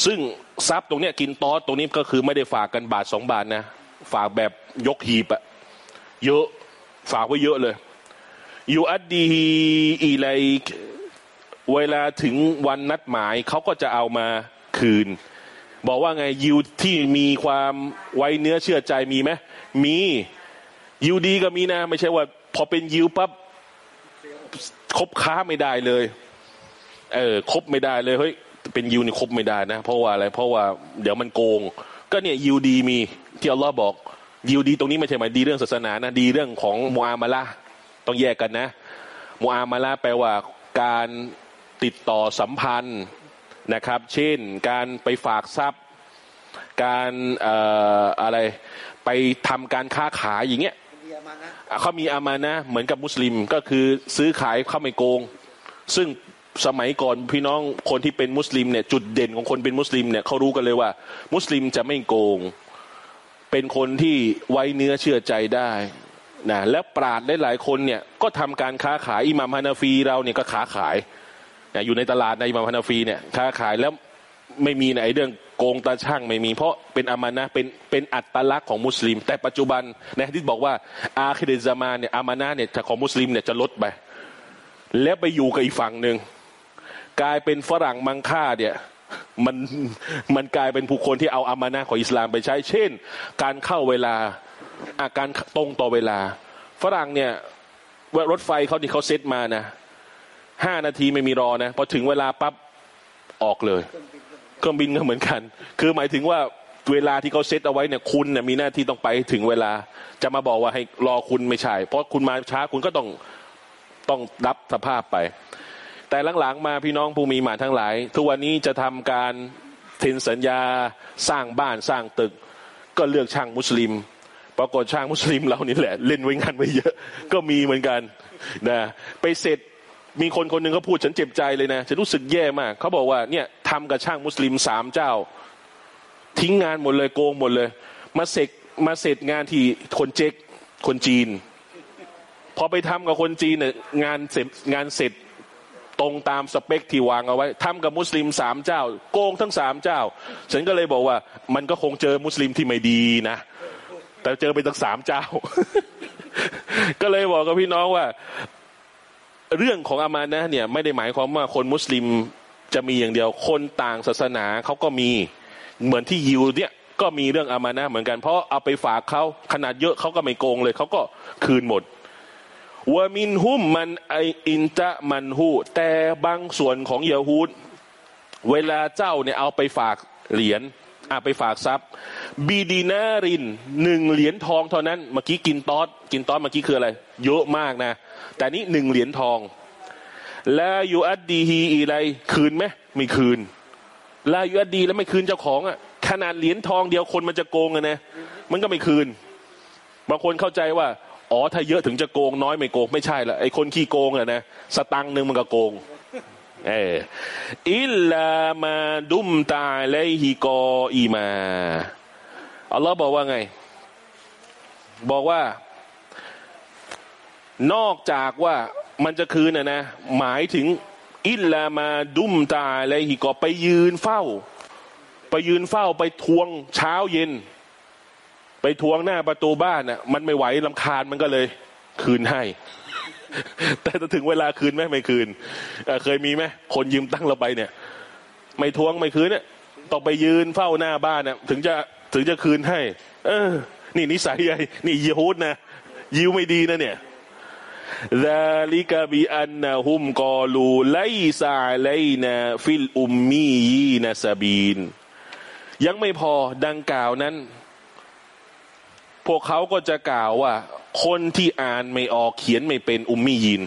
ซึ่งทรัพย์ตรงเนี้ยกินตอสตรงนี้ก็คือไม่ได้ฝากกันบาทสองบาทนะ ฝากแบบยกหีบอะเยอะฝากไว้เยอะเลย ยูอัดดีอีไลเวลาถึงวันนัดหมายเขาก็จะเอามาคืน บอกว่าไงยิวที่มีความไว้เนื้อเชื่อใจมีไหมมียิวดีก็มีนะ ไม่ใช่ว่า พอเป็นยิวปั๊บคบค้าไม่ได้เลย เออคบไม่ได้เลยเฮ้ยเป็นยิวนี่คบไม่ได้นะ เพราะว่าอะไร เพราะว่าเดี๋ยวมันโกง ก็เนี่ยยิวดีมีที่อัลลอฮ์บอกยิวดีตรงนี้ไม่ใช่หมายดีเรื่องศาสนานะดีเรื่องของมูอามาละ ต้องแยกกันนะมูอามาละห์แปลว่าการติดต่อสัมพันธ์นะครับ เช่นการไปฝากทรัพย์ การเอ่ออะไรไปทำการค้าขายอย่างเงี้ยอะเขามีอามานะเหมือนกับมุสลิมก็คือซื้อขายเข้าไม่โกง ซึ่งสมัยก่อนพี่น้องคนที่เป็นมุสลิมเนี่ยจุดเด่นของคนเป็นมุสลิมเนี่ยเขารู้กันเลยว่า มุสลิมจะไม่โกง เป็นคนที่ไว้เนื้อเชื่อใจได้ นะและปราดได้หลายคนเนี่ยก็ทำการค้าขายอิหม่ามฮานาฟีเราเนี่ยก็ค้าขายนะอยู่ในตลาดในอิหม่ามฮานาฟีเนี่ยค้าขายแล้วไม่มีในะไอ้เรื่องโกงตาชั่งไม่มี เพราะเป็นอามานะเป็นเป็นอัตลักษณ์ของมุสลิม แต่ปัจจุบันนะฮะดิษบอกว่าอาคิริซามาเนี่ยอามานะเนี่ยของมุสลิมเนี่ยจะลดไป แล้วไปอยู่กับอีกฝั่งหนึ่งกลายเป็นฝรั่งมังค่าเนี่ยมันมันกลายเป็นผู้คนที่เอาอามานะของอิสลามไปใช้ เช่น การเข้าเวลา อาการตรงต่อเวลา ฝรั่งเนี่ยรถไฟเขาที่เขาเซตมานะห้านาทีไม่มีรอนะพอถึงเวลาปั๊บออกเลย เครื่องบินก็เหมือนกัน คือหมายถึงว่าเวลาที่เขาเซตเอาไว้เนี่ยคุณเนี่ยมีหน้าที่ต้องไปถึงเวลา จะมาบอกว่าให้รอคุณไม่ใช่ เพราะคุณมาช้าคุณก็ต้องต้องรับสภาพไป แต่หลังๆมาพี่น้องผู้มีหมาทั้งหลาย ทุกวันนี้จะทำการเซ็นสัญญาสร้างบ้านสร้างตึก ก็เลือกช่างมุสลิม ปรากฏช่างมุสลิมเรานี่แหละ เล่นไว้งานไว้เยอะ ก็มีเหมือนกันนะไปเสร็จมีคนคนหนึ่งเขาพูดฉันเจ็บใจเลยนะฉันรู้สึกแย่มากเขาบอกว่าเนี่ยทำกับช่างมุสลิมสามเจ้า ทิ้งงานหมดเลยโกงหมดเลย มาเสร็จมาเสร็จงานที่คนเจ๊กคนจีน พอไปทำกับคนจีนเนี่ยงานเสร็จงานเสร็จตรงตามสเปคที่วางเอาไว้ทำกับมุสลิมสามเจ้า โกงทั้งสามเจ้า ฉันก็เลยบอกว่า มันก็คงเจอมุสลิมที่ไม่ดีนะ แต่เจอไปตั้งสามเจ้า ก็เลยบอกกับพี่น้องว่า เรื่องของอามานะเนี่ยไม่ได้หมายความว่าคนมุสลิมจะมีอย่างเดียว คนต่างศาสนาเขาก็มีเหมือนที่ยิวเนี่ยก็มีเรื่องอามานะเหมือนกันเพราะเอาไปฝากเขาขนาดเยอะเขาก็ไม่โกงเลยเขาก็คืนหมดวามินหุมมันไออินจะมันหูแต่บางส่วนของเยฮูดเวลาเจ้าเนี่ยเอาไปฝากเหรียญ อะไปฝากทรัพย์ บีดีนารินหนึ่งเหรียญทองเท่านั้น เมื่อกี้กินตอสกินตอสเมื่อกี้คืออะไร เยอะมากนะ แต่นี่หนึ่งเหรียญทองแลายูอัดดีฮีอีไรคืนไหมไม่คืนลายูอัดดีแล้วไม่คืนเจ้าของอะขนาดเหรียญทองเดียวคนมันจะโกงอะนะมันก็ไม่คืน บางคนเข้าใจว่า อ๋อถ้าเยอะถึงจะโกงน้อยไม่โกงไม่ใช่ละไอคนขี้โกงอะนะสตังค์หนึ่งมันก็โกง เอออิลลามาดุมตาเลฮิกออีมาอัลลอฮ์บอกว่าไง บอกว่า นอกจากว่ามันจะคืนนะนะ หมายถึง อิลลามาดุมตาเลฮิกอไปยืนเฝ้า ไปยืนเฝ้าไปทวงเช้าเย็น ไปทวงหน้าประตูบ้านน่ะ มันไม่ไหวลำคาญมันก็เลย คืนให้ แต่จะถึงเวลาคืนไหมไม่คืนเคยมีไหมคนยืมตั้งเราไปเนี่ย ไม่ทวงไม่คืนเนี่ยต้องไปยืนเฝ้าหน้าบ้านเนี่ยถึงจะถึงจะคืนให้ เออ นี่นิสัยใหญ่นี่ยะฮูดนะยิวไม่ดีนะเนี่ยذلك بأنهم قالوا ليس علينا في الأميين سبيل ยังไม่พอดังกล่าวนั้น พวกเขาก็จะกล่าวว่า คนที่อ่านไม่ออกเขียนไม่เป็นอุมมียิน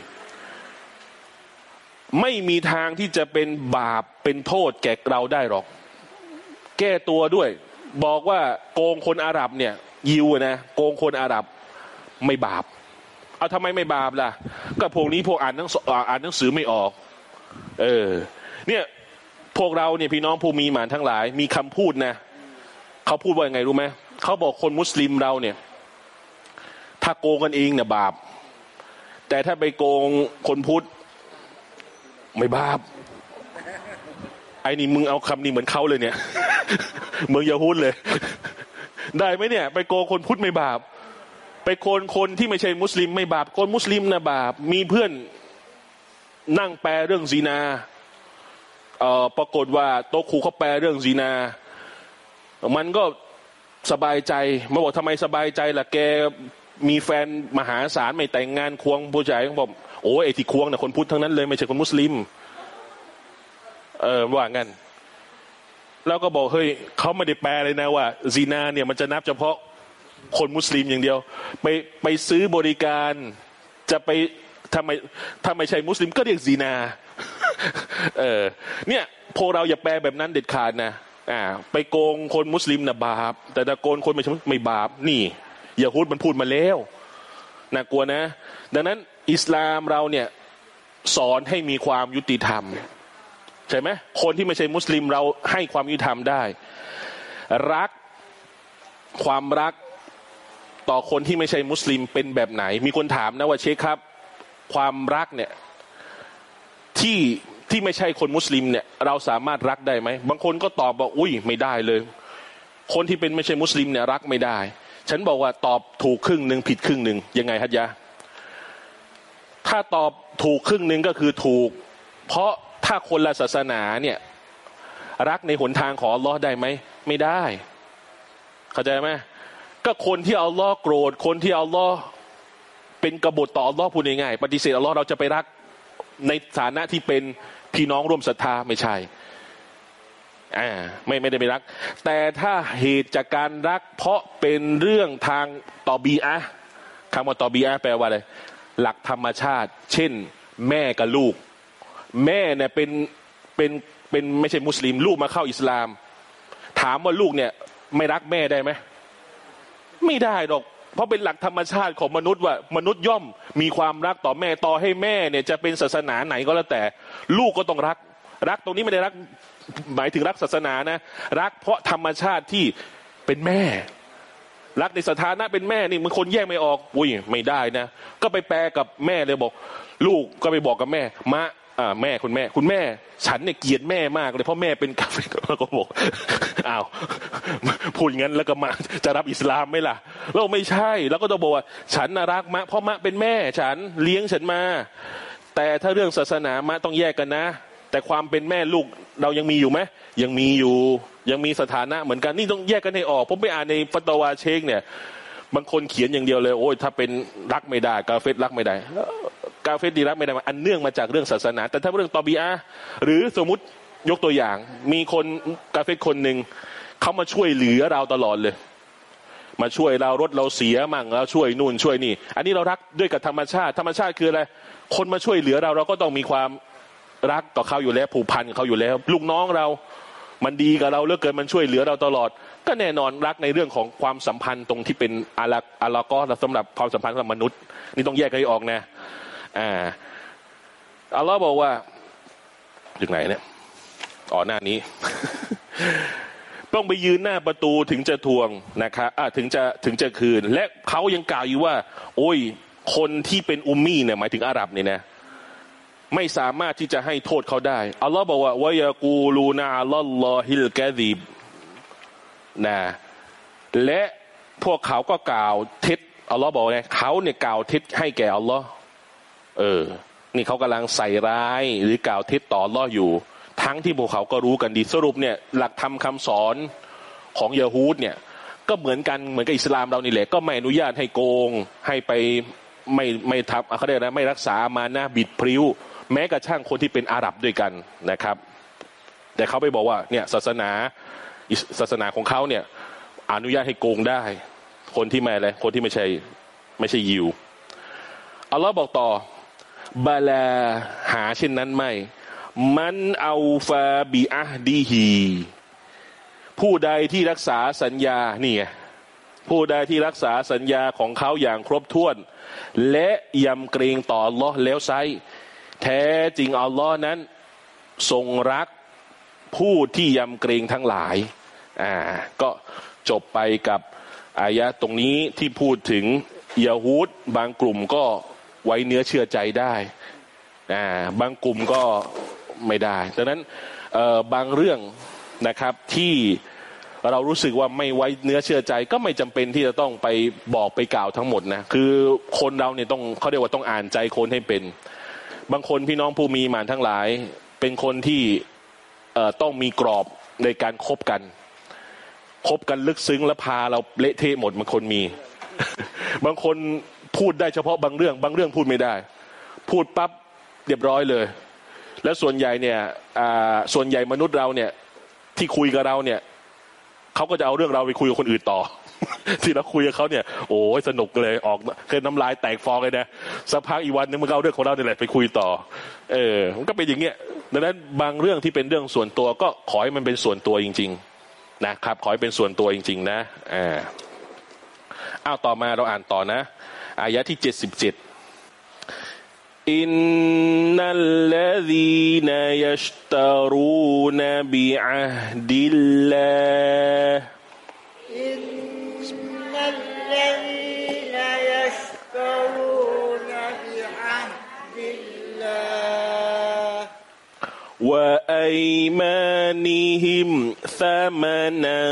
ไม่มีทางที่จะเป็นบาปเป็นโทษแก่เราได้หรอก แก้ตัวด้วย บอกว่าโกงคนอาหรับเนี่ย ยิวนะโกงคนอาหรับไม่บาป เอาทำไมไม่บาปล่ะ ก็พวกนี้พวกอ่านหนังสืออ่านหนังสือไม่ออก เออ เนี่ยพวกเราเนี่ยพี่น้องผู้มีหมานทั้งหลาย มีคำพูดนะเขาพูดว่ายังไงรู้ไหมเขาบอกคนมุสลิมเราเนี่ย ถ้าโกงกันเองเนี่ยบาป แต่ถ้าไปโกงคนพุทธไม่บาปไอ้นี่มึงเอาคำนี้เหมือนเขาเลยเนี่ยเมืองยาฮูดเลย ได้ไหมเนี่ย ไปโกงคนพุทธไม่บาป ไปโกงคนที่ไม่ใช่มุสลิมไม่บาปคนมุสลิมนะบาป มีเพื่อนนั่งแปลเรื่องซีนาเอ่อปรากฏว่าโต๊ะครูเขาแปลเรื่องซีนา มันก็สบายใจมาบอกทำไมสบายใจล่ะแก มีแฟนมหาศาลไม่แต่งงานควงผู้ชายเขาบอกโอ้ยไอ้ที่ควงน่ะคนพุทธทั้งนั้นเลยไม่ใช่คนมุสลิม เออว่างั้นแล้วก็บอกเฮ้ยเขาไม่ได้แปลเลยนะว่าซีนาเนี่ยมันจะนับเฉพาะคนมุสลิมอย่างเดียว ไปไปซื้อบริการจะไปทำไมถ้าไมใช่มุสลิมก็เรียกซีนา เออ เนี่ยพวกเราอย่าแปลแบบนั้นเด็ดขาดนะอ่าไปโกงคนมุสลิมนะบาปแต่ถ้าโกงคนไม่ใช่ไม่บาปนี่ ย่าพูดมันพูดมาแล้วน่ากลัวนะ ดังนั้น อิสลามเราเนี่ยสอนให้มีความยุติธรรม ใช่ไหมคนที่ไม่ใช่มุสลิมเราให้ความยุติธรรมได้ รักความรักต่อคนที่ไม่ใช่มุสลิมเป็นแบบไหน มีคนถามนะว่าเชคครับ ความรักเนี่ยที่ที่ไม่ใช่คนมุสลิมเนี่ย เราสามารถรักได้ไหมบางคนก็ตอบบอกอุ้ยไม่ได้เลย คนที่เป็นไม่ใช่มุสลิมเนี่ยรักไม่ได้ ฉันบอกว่าตอบถูกครึ่งหนึ่งผิดครึ่งหนึ่งยังไงฮัจยะ ถ้าตอบถูกครึ่งหนึ่งก็คือถูก เพราะถ้าคนละศาสนาเนี่ยรักในหนทางของอัลลอฮ์ได้ไหม ไม่ได้ เข้าใจไหมก็คนที่อัลลอฮ์โกรธ คนที่อัลลอฮ์เป็นกบฏต่ออัลลอฮ์พูดง่ายๆปฏิเสธอัลลอฮ์เราจะไปรักในฐานะที่เป็นพี่น้องร่วมศรัทธาไม่ใช่ อ่าไม่ไม่ได้ไปรัก แต่ถ้าเหตุจากการรัก เพราะเป็นเรื่องทางตอบีอะคำว่าตอบีอะแปลว่าอะไรหลักธรรมชาติ เช่น แม่กับลูก แม่เนี่ยเป็นเป็นเป็นไม่ใช่มุสลิม ลูกมาเข้าอิสลาม ถามว่าลูกเนี่ย ไม่รักแม่ได้ไหมไม่ได้หรอกเพราะเป็นหลักธรรมชาติของมนุษย์ว่ามนุษย์ย่อมมีความรักต่อแม่ต่อให้แม่เนี่ยจะเป็นศาสนาไหนก็แล้วแต่ ลูกก็ต้องรัก รักตรงนี้ไม่ได้รัก หมายถึงรักศาสนานะ รักเพราะธรรมชาติที่เป็นแม่ รักในสถานะเป็นแม่นี่มันคนแยกไม่ออกอุ้ยไม่ได้นะ ก็ไปแปลกับแม่เลยบอก ลูกก็ไปบอกกับแม่มะอ่าแม่คุณแม่ คุณแม่ ฉันเนี่ยเกลียดแม่มากเลยเพราะแม่เป็นกาเฟรแล้วก็บอกอ้าวพูดงั้นแล้วก็มาจะรับอิสลามไหมล่ะเราไม่ใช่ แล้วก็ต้องบอกว่า ฉันน่ารักมะเพราะมะเป็นแม่ ฉันเลี้ยงฉันมา แต่ถ้าเรื่องศาสนามะต้องแยกกันนะ แต่ความเป็นแม่ลูกเรายังมีอยู่ไหมยังมีอยู่ยังมีสถานะเหมือนกันนี่ต้องแยกกันให้ออกผมไปอ่านในฟัตวาเชคเนี่ยบางคนเขียนอย่างเดียวเลย โอ้ยถ้าเป็นรักไม่ได้ กาเฟตรักไม่ได้ กาเฟตดีรักไม่ได้อันเนื่องมาจากเรื่องศาสนา แต่ถ้าเรื่องตอบีอาหรือสมมติยกตัวอย่าง มีคนกาเฟตคนหนึ่งเขามาช่วยเหลือเราตลอดเลย มาช่วยเรารถเราเสียมั่งเราช่วยนู่นช่วยนี่ อันนี้เรารักด้วยกับธรรมชาติ ธรรมชาติคืออะไรคนมาช่วยเหลือเราเราก็ต้องมีความ รักต่อเขาอยู่แล้วผูกพันกับเขาอยู่แล้ว ลูกน้องเรา มันดีกับเราเหลือเกินมันช่วยเหลือเราตลอด ก็แน่นอนรักในเรื่องของความสัมพันธ์ตรงที่เป็นอาลาอาลากอสำหรับความสัมพันธ์สำหรับมนุษย์ นี่ต้องแยกกันออกนะอ่าอัลลอฮ์บอกว่าถึงไหนเนี่ยอ๋อหน้านี้ ต้องไปยืนหน้าประตูถึงจะทวงนะครับอ่าถึงจะถึงจะคืน และเขายังกล่าวอยู่ว่า โอ้ย คนที่เป็นอุมมี่เนี่ยหมายถึงอาหรับเนี่ยนะ ไม่สามารถที่จะให้โทษเขาได้ อัลลอฮ์บอกว่าวายากูลูนาอัลลอฮิลกะดีบนะและพวกเขาก็กล่าวเท็จอัลลอฮ์บอกไงเขาเนี่ยกล่าวเท็จให้แก่อัลลอฮ์เออ นี่เขากำลังใส่ร้ายหรือกล่าวเท็จต่ออัลลอฮ์อยู่ ทั้งที่พวกเขาก็รู้กันดีสรุปเนี่ย หลักธรรมคาสอนของยาฮูดเนี่ย ก็เหมือนกันเหมือนกับอิสลามเรานี่แหละ ก็ไม่อนุญาตให้โกง ให้ไปไม่ไม่ทำเขาเรียกนะไม่รักษามานะบิดพริ้ว แม้กระทั่งคนที่เป็นอาหรับด้วยกันนะครับ แต่เขาไปบอกว่าเนี่ยศาสนาศาสนาของเขาเนี่ยอนุญาตให้โกงได้ คนที่ไม่อะไรคนที่ไม่ใช่ไม่ใช่ยิวอัลลอฮ์บอกต่อบาลาหาเช่นนั้นไม่ มันเอาฟาบีอะดีฮีผู้ใดที่รักษาสัญญานี่ผู้ใดที่รักษาสัญญาของเขาอย่างครบถ้วน และยำเกรงต่อลอแล้วไซ แท้จริงอัลลอฮ์นั้น ทรงรักผู้ที่ยำเกรงทั้งหลาย อ่า ก็จบไปกับอายะตรงนี้ที่พูดถึงยาฮูดบางกลุ่มก็ไว้เนื้อเชื่อใจได้ อ่า บางกลุ่มก็ไม่ได้ ดังนั้นบางเรื่องนะครับที่เรารู้สึกว่าไม่ไว้เนื้อเชื่อใจ ก็ไม่จำเป็นที่จะต้องไปบอกไปกล่าวทั้งหมดนะ คือคนเราเนี่ยต้องเขาเรียกว่าต้องอ่านใจคนให้เป็น บางคนพี่น้องผู้มีหมานทั้งหลาย เป็นคนที่ต้องมีกรอบในการครบกันคบกันลึกซึ้งแล้วพาเราเละเทะหมดบางคนมี บางคนพูดได้เฉพาะบางเรื่อง บางเรื่องพูดไม่ได้ พูดปั๊บเรียบร้อยเลย แล้วส่วนใหญ่เนี่ยส่วนใหญ่มนุษย์เราเนี่ยที่คุยกับเราเนี่ยเขาก็จะเอาเรื่องเราไปคุยกับคนอื่นต่อ ที่เราคุยกับเขาเนี่ยโอ้ยสนุกเลยออกเคยน้ำลายแตกฟองเลยนะสักพักอีวันนึงมันเอาเรื่องของเราเนี่ยแหละไปคุยต่อ เออ มันก็เป็นอย่างเงี้ยดังนั้นบางเรื่องที่เป็นเรื่องส่วนตัวก็ขอให้มันเป็นส่วนตัวจริง ๆ นะครับ ขอให้เป็นส่วนตัวจริง ๆ นะอ่าอ้าวต่อมาเราอ่านต่อนะอายะที่เจ็ดสิบเจ็ดอินนัลลดีนยัชตารูนบิอะดิลลาห์ إن الذين يشترون بعهد الله. وأيمانهم ثمنا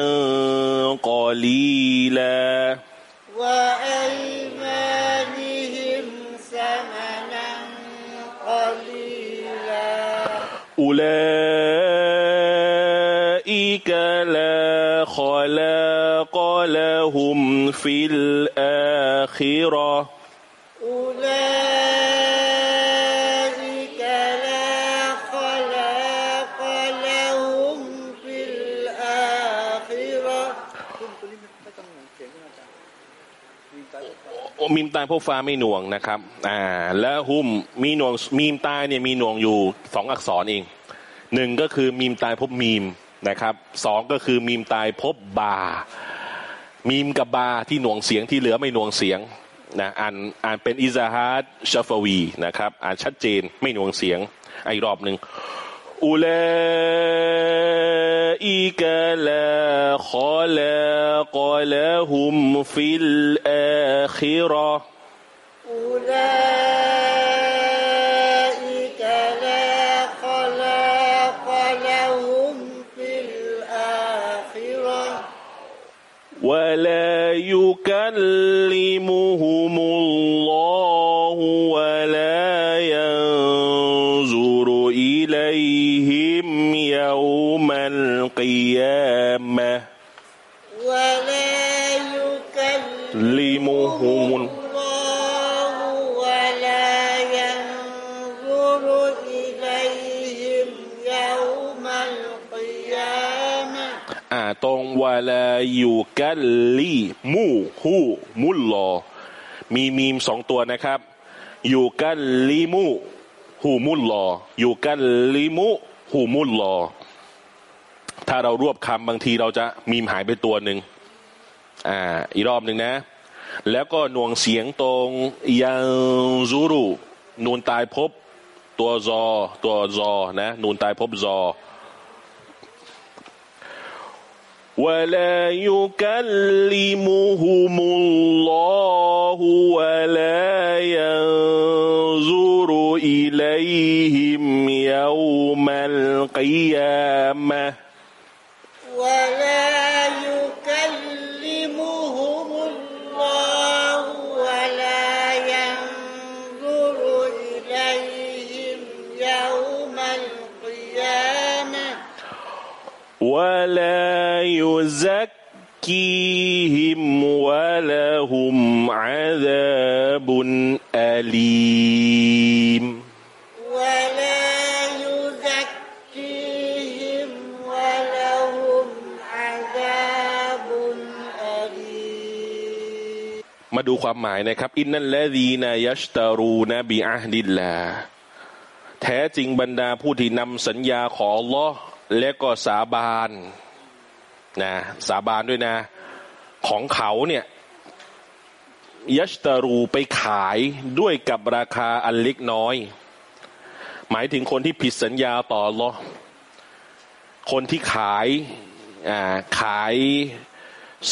قليلا. وأيمانهم ثمنا قليلا. أولئك لا خلاق لهم في الآخرة أولئك لا خلاق لهم في الآخرة มีมตายพวกฟ้าไม่หน่วงนะครับ อ่า แล้วหุมมีหน่วงมีมตายเนี่ยมีหน่วงอยู่สองอักษรเองหนึ่งก็คือมีมตายพบมีมนะครับสองก็คือมีมตายพบบา มีมกับบาที่หน่วงเสียงที่เหลือไม่หน่วงเสียงนะอ่านอ่านเป็นอิซาฮัดชาฟวีนะครับ อ่านชัดเจนไม่หน่วงเสียงไอ้รอบหนึ่งอุลาอิกะลาขอลากลาหุมฟิลอาคิรออุลา ولا يكلمهم الله ولا ينظر إليهم يوم القيامة ولا يكلمهم الله ولا ينظر إليهم يوم القيامة อ่าตรงวาลาอยู่ กัลลีมูฮูมุลลอ มีมีมสองตัวนะครับ อยู่กัลลีมูฮูมุลลอ อยู่กัลลีมูฮูมุลลอ ถ้าเรารวบคำบางทีเราจะมีมหายไปตัวหนึ่งอ่าอีกรอบหนึ่งนะ แล้วก็หน่วงเสียงตรงยังซูรุนูนตายพบตัวซอตัวซอนะนูนตายพบซอ ولا يكلمهم الله ولا ينظر إليهم يوم القيامة ولا ولا يزكيهم ولهم عذاب أليم ولا يزكيهم ولهم عذاب أليم มาดูความหมายนะครับ อินนัลลดีนายัชตารูนะบิอาฮดิลลาแท้จริงบรรดาผู้ที่นำสัญญาของอัลลอฮ์ และก็สาบานนะสาบานด้วยนะ ของเขาเนี่ยยัชตารูไปขายด้วยกับราคาอันเล็กน้อย หมายถึงคนที่ผิดสัญญาต่ออัลลอคนที่ขายอ่าขาย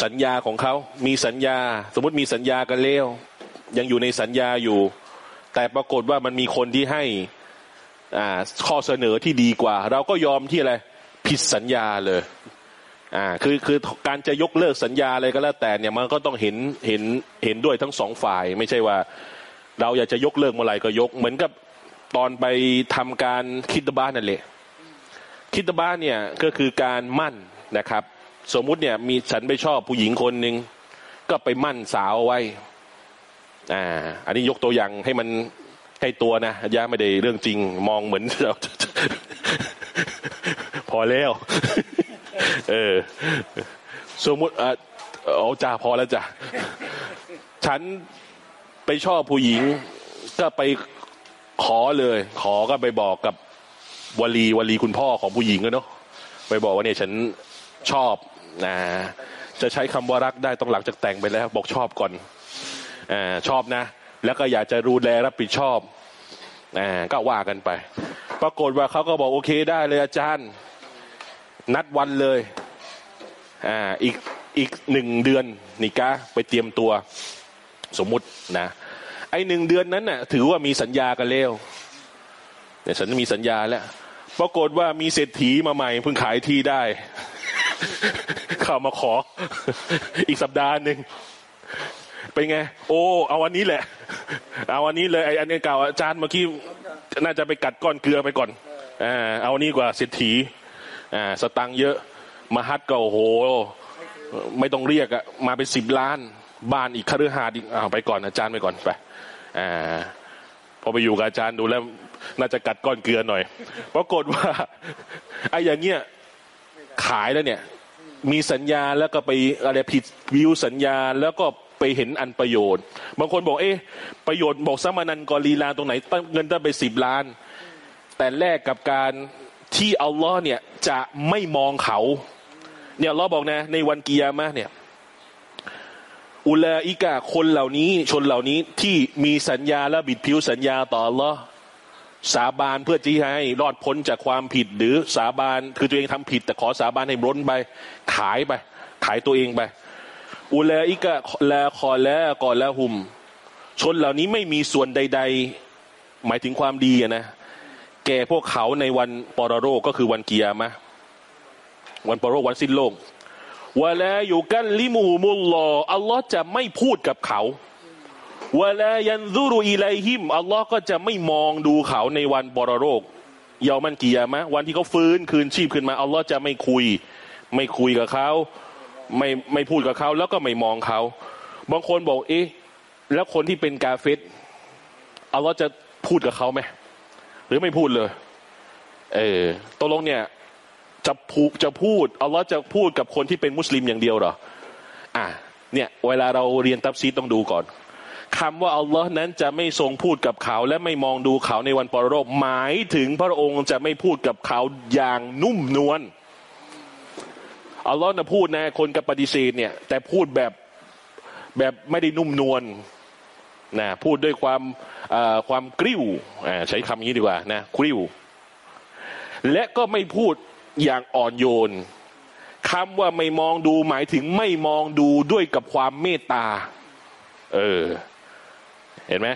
สัญญาของเขามีสัญญา สมมติมีสัญญากันแล้วยังอยู่ในสัญญาอยู่ แต่ปรากฏว่ามันมีคนที่ให้ ข้อเสนอที่ดีกว่า เราก็ยอมที่อะไรผิดสัญญาเลยอ่าคือคือการจะยกเลิกสัญญาอะไรก็แล้วแต่เนี่ยมันก็ต้องเห็นเห็นเห็นด้วยทั้งสองฝ่าย ไม่ใช่ว่า เราอยากจะยกเลิกเมื่อไหร่ก็ยก เหมือนกับตอนไปทำการคิดบ้านนั่นแหละคิดบ้านเนี่ยก็คือการมั่นนะครับ สมมุติเนี่ยมีฉันไปชอบผู้หญิงคนหนึ่งก็ไปมั่นสาวไว้อ่าอันนี้ยกตัวอย่างให้มัน ใกล้ตัวนะย่าไม่ได้เรื่องจริงมองเหมือนพอแล้ว เออ สมมติเอาจ่าพอแล้วจ้ะฉันไปชอบผู้หญิง ก็ไปขอเลย ขอก็ไปบอกกับวลีวลีคุณพ่อของผู้หญิงอะเนาะไปบอกว่าเนี่ยฉันชอบนะจะใช้คำว่ารักได้ต้องหลังจากแต่งไปแล้ว บอกชอบก่อนอ่าชอบนะ แล้วก็อยากจะดูแลรับผิดชอบอ่าก็ว่ากันไป ปรากฏว่าเขาก็บอกโอเคได้เลยอาจารย์ นัดวันเลยอ่าอีกอีกหนึ่งเดือนนี่กะไปเตรียมตัวสมมุตินะไอหนึ่งเดือนนั้นน่ะ ถือว่ามีสัญญากันแล้วเนี่ยฉันมีสัญญาแล้วปรากฏว่ามีเศรษฐีมาใหม่เพิ่งขายที่ได้เข้ามาขอ อีกสัปดาห์หนึ่ง เป็นไง โอ้ เอาวันนี้แหละ เอาวันนี้เลยไออันนี้เก่าอาจารย์เมื่อกี้น่าจะไปกัดก้อนเกลือไปก่อนอ่าเอานี่กว่าเศรษฐีอ่าสตังเยอะมาฮัดก็โอ้โห ไม่ต้องเรียกอะมาเป็นสิบล้าน บ้านอีกคฤหาสน์อีกอ้าวไปก่อนอาจารย์ไปก่อนไปอ่าพอไปอยู่กับอาจารย์ดูแล้วน่าจะกัดก้อนเกลือหน่อยปรากฏว่าไอ้อย่างเงี้ยขายแล้วเนี่ย มีสัญญาแล้วก็ไปอะไรผิดวิวสัญญาแล้วก็ ไปเห็นอันประโยชน์ บางคนบอกเอ๊ะประโยชน์บอกสมานันกอลีลาตรงไหนตั้งเงินตั้งไปสิบล้าน แต่แลกกับการที่อัลลอฮ์เนี่ยจะไม่มองเขา เนี่ยอัลลอฮ์บอกนะ ในวันกิยามะเนี่ยอุลาอิกะคนเหล่านี้ชนเหล่านี้ที่มีสัญญาและบิดผิวสัญญาต่ออัลลอฮ์สาบานเพื่อที่ให้รอดพ้นจากความผิดหรือสาบานคือตัวเองทำผิด แต่ขอสาบานให้ล้นไป ขายไป ขายตัวเองไป อุลาอิกะลาคอและกอละหุม ชนเหล่านี้ไม่มีส่วนใด ๆ หมายถึงความดีอะนะ แก่พวกเขาในวันปรโรคก็คือวันเกิยามะวันปรโรควันสิ้นโลกวะลาอยู่กันลิมูมุลลออัลลอฮ์จะไม่พูดกับเขาวะลายันซุรุอิไลฮิมอัลลอฮ์ก็จะไม่มองดูเขาในวันปรโรคเยามันกิยามะวันที่เขาฟื้นคืนชีพขึ้นมาอัลลอฮ์จะไม่คุย ไม่คุยกับเขา ไม่ไม่พูดกับเขาแล้วก็ไม่มองเขา บางคนบอกเอ๊ะแล้วคนที่เป็นกาเฟตอัลลอฮ์จะพูดกับเขาไหมหรือไม่พูดเลย เออตกลงเนี่ยจะพูจะพูดอัลลอฮ์จะพูดกับคนที่เป็นมุสลิมอย่างเดียวเหรออะเนี่ย เวลาเราเรียนตับซีต้องดูก่อนคำว่าอัลลอฮ์นั้นจะไม่ทรงพูดกับเขา และไม่มองดูเขาในวันปรโรคหมายถึงพระองค์จะไม่พูดกับเขาอย่างนุ่มนวล อัลลอฮ์นะพูดนะคนกับปฏิเสธเนี่ย แต่พูดแบบแบบไม่ได้นุ่มนวลนะพูดด้วยความความกริ้วใช้คำนี้ดีกว่านะกริ้ว และก็ไม่พูดอย่างอ่อนโยนคำว่าไม่มองดูหมายถึงไม่มองดูด้วยกับความเมตตา เออ เห็นไหม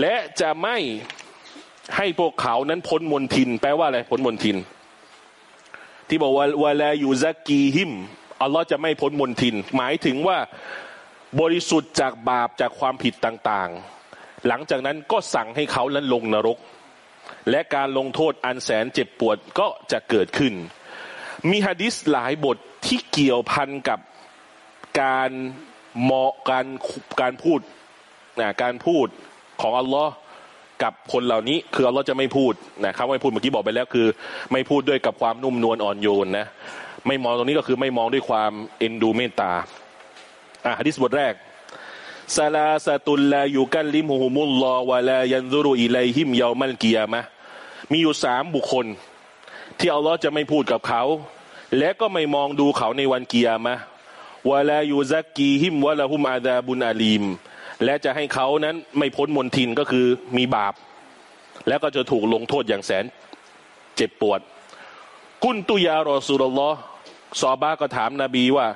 และจะไม่ให้พวกเขานั้นพ้นมนทิน แปลว่าอะไรพ้นมนทิน ที่บอกว่าวาลายูซักกีหิมอัลลอฮ์จะไม่พ้นมนทิน หมายถึงว่าบริสุทธิ์จากบาปจากความผิดต่างๆ หลังจากนั้นก็สั่งให้เขานั้นลงนรก และการลงโทษอันแสนเจ็บปวดก็จะเกิดขึ้น มีฮะดิษหลายบทที่เกี่ยวพันกับการเหมาะการการพูดนะการพูดของอัลลอฮ์ กับคนเหล่านี้คืออัลลอฮ์จะไม่พูดนะครับไม่พูดเมื่อกี้บอกไปแล้วคือ ไม่พูดด้วยกับความนุ่มนวลอ่อนโยนนะไม่มองตรงนี้ก็คือไม่มองด้วยความเอ็นดูเมตตาอะฮะดิษบทแรกซาลาสตุลลายูกันลิมฮูมุลลอวะลายันซุรุอิไลฮิมเยามัลกียมะมีอยู่สามบุคคล ที่อัลลอฮ์จะไม่พูดกับเขา และก็ไม่มองดูเขาในวันเกียมะวะลายูซักกีฮิมวะละฮุมอาดาบุนอาลีม และจะให้เขานั้นไม่พ้นมนทินก็คือมีบาป แล้วก็จะถูกลงโทษอย่างแสนเจ็บปวด กุนตุยารอซูลลอซอบ้าก็ถามนาบีว่า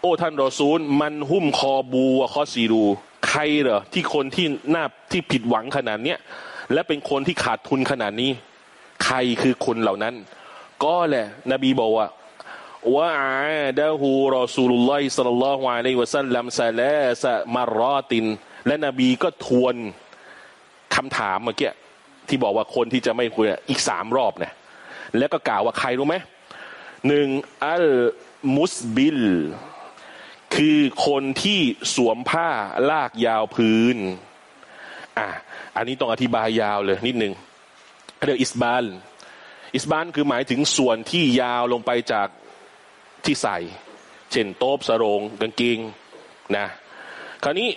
โอ้ท่านรอซูล มันหุ้มคอบูวคอซีรู ใครเหรอที่คนที่หน้าที่ผิดหวังขนาดเนี้ยและเป็นคนที่ขาดทุนขนาดนี้ ใครคือคนเหล่านั้น ก็แหละนบีบอกว่า ว่าอาดะฮูรอซูลุลลอฮิสัลลัลลอฮุอะลัยวะสัลลัมซาลาสะมารอติน และนบีก็ทวนคำถามเมื่อกี้ที่บอกว่าคนที่จะไม่คุยอีกสามรอบเนี่ยแล้วก็กล่าวว่าใครรู้ไหมหนึ่งอัลมุสบิล คือคนที่สวมผ้าลากยาวพื้นอะอันนี้ต้องอธิบายยาวเลยนิดหนึ่งเรียกอิสบานอิสบานคือหมายถึงส่วนที่ยาวลงไปจาก ที่ใส่ เช่นโต๊บสรงกางเกงนะคราวนี้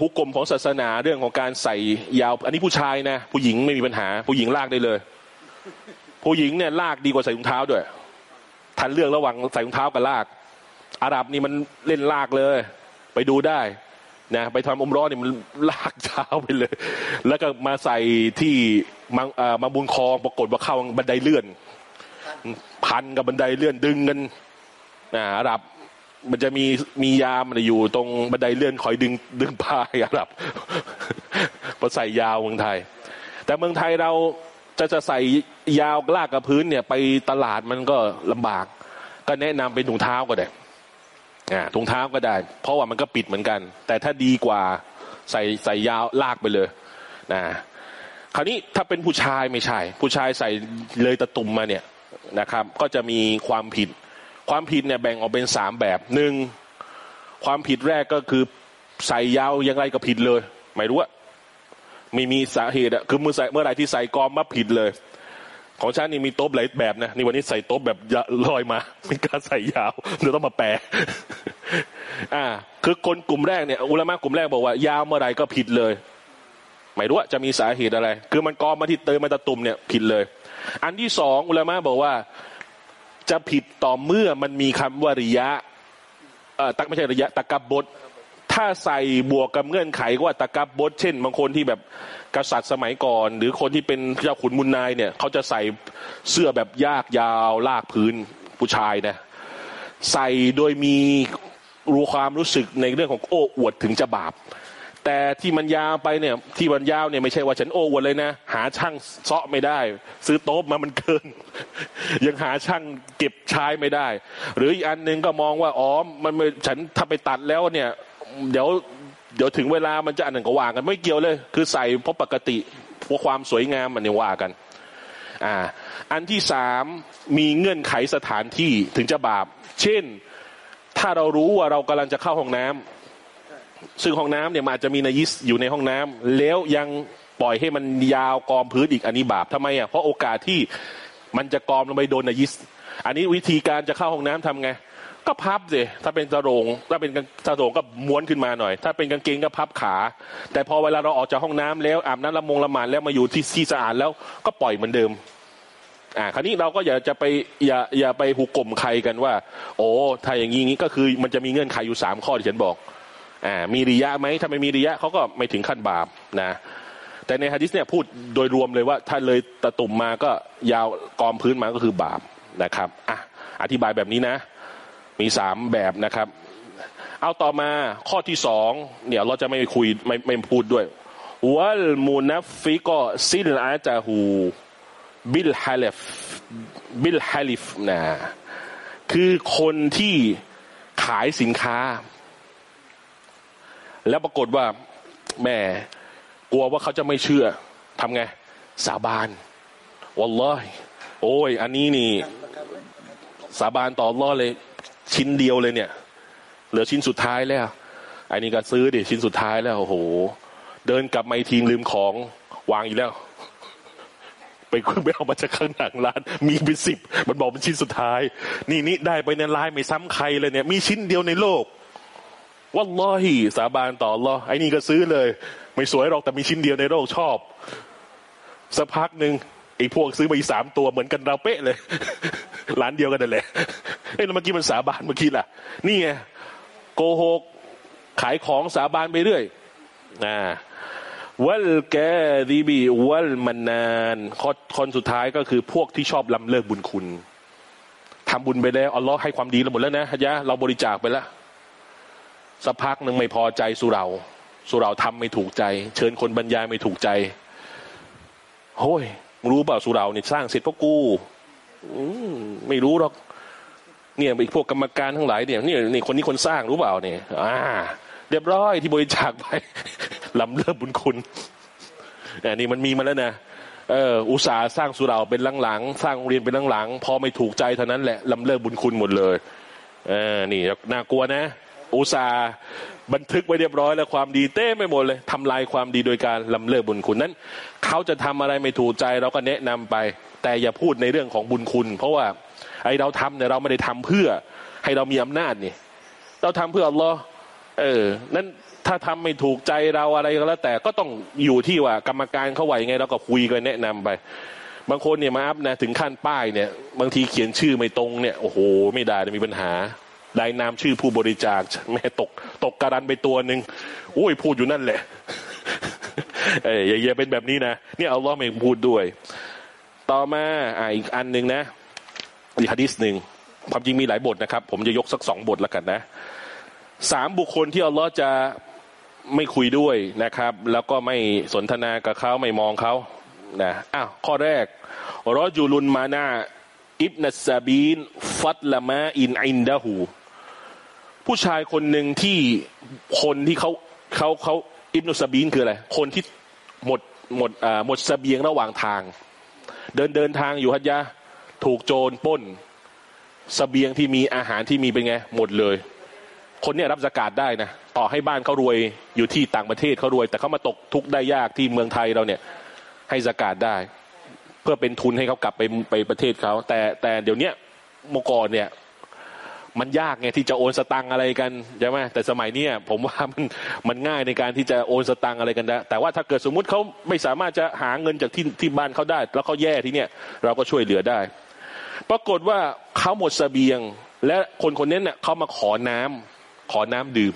ฮุกกลมของศาสนาเรื่องของการใส่ยาว อันนี้ผู้ชายนะ ผู้หญิงไม่มีปัญหา ผู้หญิงลากได้เลย ผู้หญิงเนี่ยลากดีกว่าใส่รองเท้าด้วย ทันเลือกระหว่างใส่รองเท้ากับลาก อาหรับนี่มันเล่นลากเลย ไปดูได้นะไปทำอมร้อนนี่มันลากเท้าไปเลย แล้วก็มาใส่ที่มามาบุญคองปรากฏว่าเข้าบันไดเลื่อน พันกับบันไดเลื่อนดึงกันนะอาหรับมันจะมีมียามมันอยู่ตรงบันไดเลื่อนคอยดึงดึงพายอาหรับพอใส่ยาวเมืองไทย แต่เมืองไทยเราจะจะใส่ยาวลากกับพื้นเนี่ย ไปตลาดมันก็ลำบาก ก็แนะนำเป็นถุงเท้าก็ได้ถุงเท้าก็ได้ เพราะว่ามันก็ปิดเหมือนกัน แต่ถ้าดีกว่าใส่ใส่ยาวลากไปเลยนะคราวนี้ถ้าเป็นผู้ชายไม่ใช่ ผู้ชายใส่เลยตะตุ่มมาเนี่ย นะครับ ก็จะมีความผิด ความผิดเนี่ยแบ่งออกเป็นสามแบบหนึ่งความผิดแรกก็คือใส่ยาวยังไงก็ผิดเลย ไม่รู้ว่าไม่มีสาเหตุอะคือเมื่อใส่เมื่อไรที่ใส่กอมมาผิดเลย ของฉันนี่มีโต๊ะหลายแบบนะนี่วันนี้ใส่โต๊ะแบบลอยมาไม่กล้าใส่ยาวเดี๋ยวต้องมาแปลอ่า คือคนกลุ่มแรกเนี่ยอุลามะกลุ่มแรกบอกว่า ยาวเมื่อไรก็ผิดเลย ไม่รู้จะมีสาเหตุอะไร คือมันกอมมาที่เตยมาตะตุ่มเนี่ยผิดเลย อันที่สองอุลามะบอกว่าจะผิดต่อเมื่อมันมีคำว่าริยะเอ่อตักไม่ใช่ริยะตะกับบดถ้าใส่บวกกับเงื่อนไขว่าตะกับบดเช่น บางคนที่แบบกษัตริย์สมัยก่อน หรือคนที่เป็นเจ้าขุนมุนนายเนี่ยเขาจะใส่เสื้อแบบยากยาวลากพื้นผู้ชายนะใส่โดยมีรู้ความรู้สึกในเรื่องของโอ้อวดถึงจะบาป แต่ที่มันยาวไปเนี่ยที่มันยาวเนี่ยไม่ใช่ว่าฉันโอ้วนเลยนะ หาช่างเซาะไม่ได้ ซื้อโต๊ะมามันเกิน ยังหาช่างเก็บใช้ไม่ได้ หรืออีกอันหนึ่งก็มองว่าอ๋อมันฉันถ้าไปตัดแล้วเนี่ย เดี๋ยวเดี๋ยวถึงเวลามันจะอันหนึ่งก็ว่างกันไม่เกี่ยวเลย คือใส่เพราะปกติเพราะความสวยงามมันเนี่ยว่ากันอ่าอันที่สามมีเงื่อนไขสถานที่ถึงจะบาป เช่น ถ้าเรารู้ว่าเรากำลังจะเข้าห้องน้ำ ซึ่งห้องน้ำเนี่ยมันอาจจะมีนายิสอยู่ในห้องน้ำแล้วยังปล่อยให้มันยาวกองพื้นอีกอันนี้บาปทำไมอะเพราะโอกาสที่มันจะกอมลงไปโดนนายิส อันนี้วิธีการจะเข้าห้องน้ำทำไง ก็พับสิถ้าเป็นสะโรงถ้าเป็นสะโรงก็ม้วนขึ้นมาหน่อย ถ้าเป็นกางเกงก็พับขา แต่พอเวลาเราออกจากห้องน้ำแล้วอาบน้ำละมงละหมาดแล้วมาอยู่ที่ที่สะอาดแล้วก็ปล่อยเหมือนเดิมอ่าคราวนี้เราก็อย่าจะไปอย่าอย่าไปหุกกลมใครกันว่า โอ้ถ้าอย่างนี้งี้ก็คือมันจะมีเงื่อนไขอยู่สามข้อที่ฉันบอก อ่ามีริยะไหมถ้าไม่มีริยะเขาก็ไม่ถึงขั้นบาปนะ แต่ในฮะดิษเนี่ยพูดโดยรวมเลยว่า ถ้าเลยตะตุ่มมาก็ยาวกอมพื้นมาก็คือบาปนะครับอะอธิบายแบบนี้นะ มีสามแบบนะครับ เอาต่อมาข้อที่สองเนี่ยเราจะไม่คุยไม่ไม่พูดด้วยวัลมูนัฟฟิกซิลอาจาหูบิลฮาลิฟบิลฮาลิฟนะคือคนที่ขายสินค้า แล้วปรากฏว่าแม่กลัวว่าเขาจะไม่เชื่อทำไง สาบานวัลลอฮโอ้ย อันนี้นี่ สาบานต่อรอเลย ชิ้นเดียวเลยเนี่ย เหลือชิ้นสุดท้ายแล้วอันนี้ก็ซื้อดิชิ้นสุดท้ายแล้วโอ้โห เดินกลับมาอีกทีลืมของวางอีกแล้ว ไปไปเอามาจากข้างหลังร้าน มีเป็นสิบมันบอกเป็นชิ้นสุดท้าย นี่นี่ได้ไปในลายไม่ซ้ำใครเลยเนี่ย มีชิ้นเดียวในโลก วัลลอฮีสาบานต่อรอไอ้นี่ก็ซื้อเลย ไม่สวยหรอกแต่มีชิ้นเดียวในโลกชอบสักพักหนึ่งไอ้พวกซื้อมาอีกสามตัวเหมือนกันเราเป๊ะเลย ร้านเดียวกันนั่นแหละเอ้ยเมื่อกี้มันสาบานเมื่อกี้ล่ะ นี่ไงโกหกขายของสาบานไปเรื่อยนะวัลแกดีบีวัลมันนานคนสุดท้ายก็คือพวกที่ชอบลำเลิกบุญคุณทำบุญไปแล้วอัลลอฮ์ให้ความดีเราหมดแล้วนะฮะยะเราบริจาคไปแล้ว สักพักหนึ่งไม่พอใจสุเราสุเราทำไม่ถูกใจ เชิญคนบรรยายไม่ถูกใจโอ้ยรู้เปล่าสุเราเนี่ยสร้างเสร็จพราะกูไม่รู้หรอกเนี่ยอีกพวกกรรมการทั้งหลายเนี่ยนี่นี่คนนี้คนสร้างรู้เปล่าเนี่ยอ่า เรียบร้อยที่บริจาคไปลำเลิกบุญคุณอันนี้มันมีมาแล้วนะเอออุตสาห์สร้างสุราเป็นหลังๆสร้างโรงเรียนเป็นหลังๆพอไม่ถูกใจเท่านั้นแหละลำเลิกบุญคุณหมดเลยเออนี่น่ากลัวนะ อุตสาบันทึกไว้เรียบร้อยแล้วความดีเต้ไม่หมดเลยทำลายความดีโดยการลำเลิกบุญคุณนั้น เขาจะทำอะไรไม่ถูกใจเราก็แนะนำไป แต่อย่าพูดในเรื่องของบุญคุณ เพราะว่าไอเราทำเนี่ยเราไม่ได้ทำเพื่อให้เรามีอำนาจนี่ เราทำเพื่ออัลลอฮ์เออ นั้นถ้าทำไม่ถูกใจเราอะไรก็แล้ว แต่ก็ต้องอยู่ที่ว่ากรรมการเขาไหวไงเราก็คุยกันแนะนำไป บางคนเนี่ยมาอัพนะถึงขั้นป้ายเนี่ย บางทีเขียนชื่อไม่ตรงเนี่ยโอ้โห ไม่ได้มีปัญหา ได้นามชื่อผู้บริจาคแม่ตก ตกการันไปตัวหนึ่งโอ้ยพูดอยู่นั่นแหละเอ้ยอย่าเป็นแบบนี้นะเนี่ยเอาล้อไม่พูดด้วย ต่อมาอ่าอีกอันหนึ่งนะอีกฮะดิษหนึ่งความจริงมีหลายบทนะครับ ผมจะยกสักสองบทแล้วกันนะสามบุคคลที่อัลลอฮ์จะไม่คุยด้วยนะครับ แล้วก็ไม่สนทนากับเขาไม่มองเขานะอ้าวข้อแรกرجل منع ابن السبيل فضل ماء عنده ผู้ชายคนหนึ่งที่คนที่เขาเขาเขาابن السبيل คืออะไรคนที่หมดหมดอ่าหมดเสบียงระหว่างทาง เดินเดินทางอยู่ฮัจยะถูกโจรปล้นสเสบียงที่มีอาหารที่มีเป็นไง หมดเลย คนเนี้ยรับสกาดได้นะต่อให้บ้านเขารวยอยู่ที่ต่างประเทศเขารวย แต่เขามาตกทุกข์ได้ยากที่เมืองไทยเราเนี่ย ให้สกาดได้ เพื่อเป็นทุนให้เขากลับไปไปประเทศเขาแต่แต่เดี๋ยวนี้โมกรเนี่ย มันยากไงที่จะโอนสตังอะไรกันใช่ไหมแต่สมัยเนี้ยผมว่ามันมันง่ายในการที่จะโอนสตังอะไรกันได้แต่ว่าถ้าเกิดสมมุติเขาไม่สามารถจะหาเงินจากที่ที่บ้านเขาได้ แล้วเขาแย่ที่เนี้ยเราก็ช่วยเหลือได้ ปรากฏว่าเขาหมดสเสบียง และคนคนนี้เนี่ยเขามาขอน้ำขอน้ำดื่ม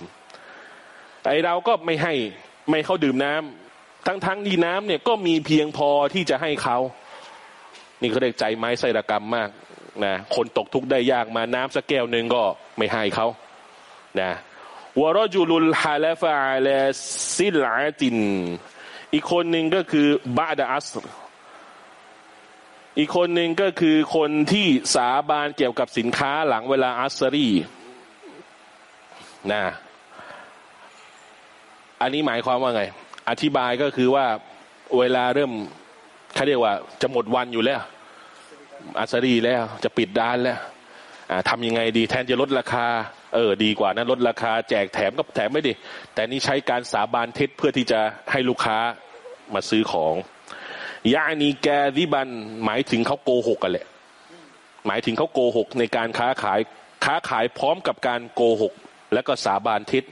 ไอเราก็ไม่ให้ไม่เขาดื่มน้ำทั้งทั้งที่น้ำเนี่ยก็มีเพียงพอที่จะให้เขานี่เขาเรียกใจไม้ไสรกรรมมาก นะคนตกทุกข์ได้ยากมาน้ำสักแก้วหนึ่งก็ไม่ให้เขานะวรจุลุลฮาลฟาเลซิลาติน อีกคนหนึ่งก็คือบาดาอัสอีกคนหนึ่งก็คือคนที่สาบานเกี่ยวกับสินค้าหลังเวลาอัสรีนะอันนี้หมายความว่าไง อธิบายก็คือว่าเวลาเริ่มเขาเรียกว่าจะหมดวันอยู่แล้ว อัสรีแล้ว จะปิดด้านแล้วทำยังไงดีแทนจะลดราคา เออดีกว่านะลดราคาแจกแถมก็แถมไม่ดี แต่นี่ใช้การสาบานเท็จเพื่อที่จะให้ลูกค้ามาซื้อของยานีแกดิบันหมายถึงเขาโกหกกันแหละ หมายถึงเขาโกหกในการค้าขายค้าขายพร้อมกับการโกหก และก็สาบานเท็จ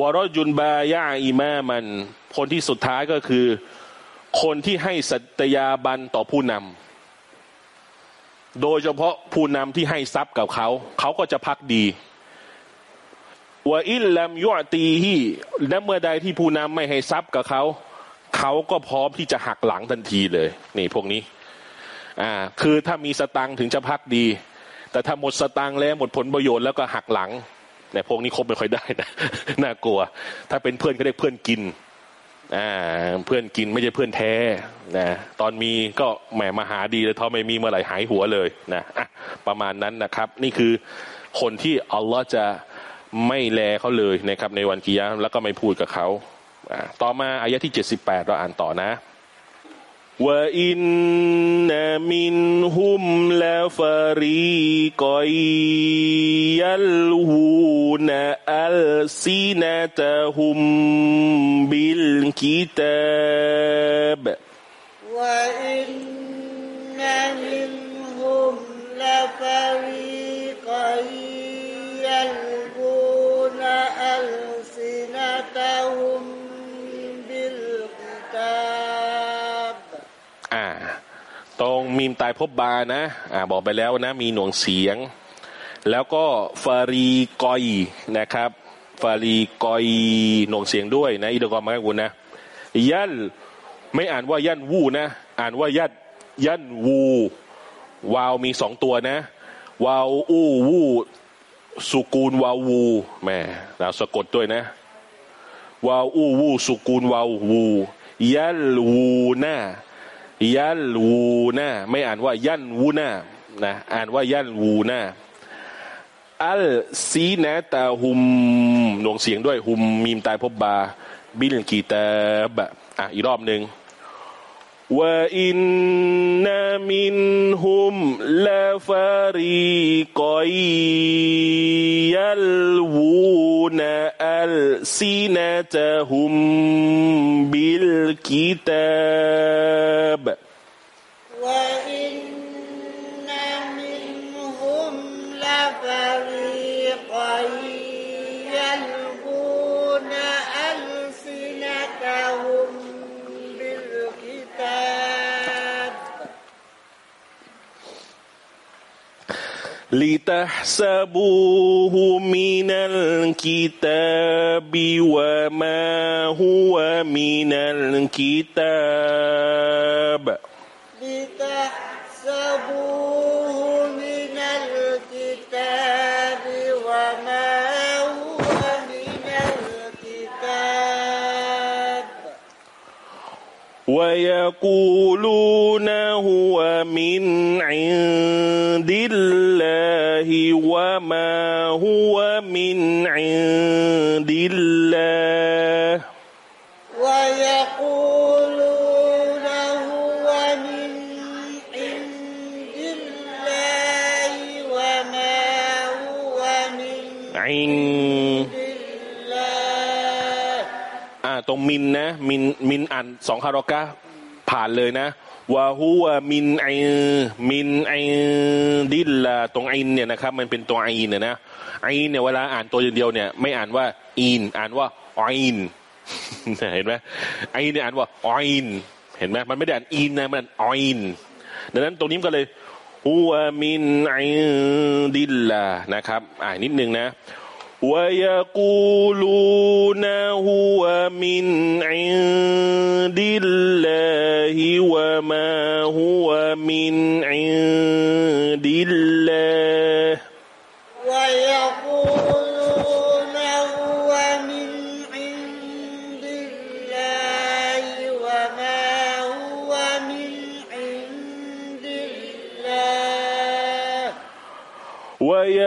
วรยุนบายาอีแม่มันคนที่สุดท้ายก็คือ คนที่ให้สัตยาบันต่อผู้นำ โดยเฉพาะผู้นำที่ให้ทรัพย์กับเขา เขาก็จะพักดีว่าอิลลัมยุตีฮีและเมื่อใดที่ผู้นำไม่ให้ทรัพย์กับเขา เขาก็พร้อมที่จะหักหลังทันทีเลย นี่พวกนี้อ่าคือถ้ามีสตังถึงจะพักดี แต่ถ้าหมดสตังแล้วหมดผลประโยชน์แล้วก็หักหลังแต่พวกนี้คบไม่ค่อยได้นะน่ากลัว ถ้าเป็นเพื่อนก็เรียกเพื่อนกิน เพื่อนกินไม่ใช่เพื่อนแท้นะตอนมีก็แหมมาหาดีเลยทอไม่มีเมื่อไหร่หายหัวเลยนะะประมาณนั้นนะครับ นี่คือคนที่อัลลอฮ์จะไม่แลเขาเลยนะครับในวันกิยามะแล้วก็ไม่พูดกับเขาต่อมาอายะที่เจ็ดสิบแปดเราอ่านต่อนะ وإن منهم لفريقا يلهون ألسنتهم بالكتاب. وإن منهم لفريقا يلقون ألسنتهم بالكتاب. อ่า ตรงมีมตายพบบานะ อ่า บอกไปแล้วนะ มีหน่วงเสียง แล้วก็ฟารีกอยนะครับ ฟารีกอยหน่วงเสียงด้วยนะอิดกอมมาให้คุณนะยันไม่อ่านว่ายันวูนะ อ่านว่ายัดยันวูวาวมีสองตัวนะ วาวอู้วูสุกูลวาววูแม่เราสะกดด้วยนะ วาวอู้วูสุกูลวาววูยัลวูนะ ยัลวูนาไม่อ่านว่ายันวูนานะอ่านว่ายันวูนาอัลซีนะตาหุมหน่วงเสียงด้วยหุมมีมตายพบบา บิลกีตาบะอะอีกรอบหนึ่ง وإن منهم لفريقا يلوون ألسنتهم بالكتاب. وإن منهم لفريقا يلقون ألسنتهم لتحسبوه من الكتاب وما هو من الكتاب لتحسبوه ويقولون هو من عند الله وما هو من عند الله นะ มินมินอ่านสองคารอกะผ่านเลยนะวาฮูวามินไอมินไอดิลลาตรงไอนเนี่ยนะครับ มันเป็นตัวไอเนี่ยนะไอเนี่ยเวลาอ่านตัวเดียวเนี่ยไม่อ่านว่าอินอ่านว่าไอนเห็นไหมไอเนี่ยอ่านว่าไอนเห็นไหมมันไม่ได้อ่านอินนะมันอ่านไอนดังนั้นตรงนี้ก็เลยฮูวามินไอดิลลานะครับ อ่านนิดนึงนะ ويقولون هو من عند الله وما هو من عند الله.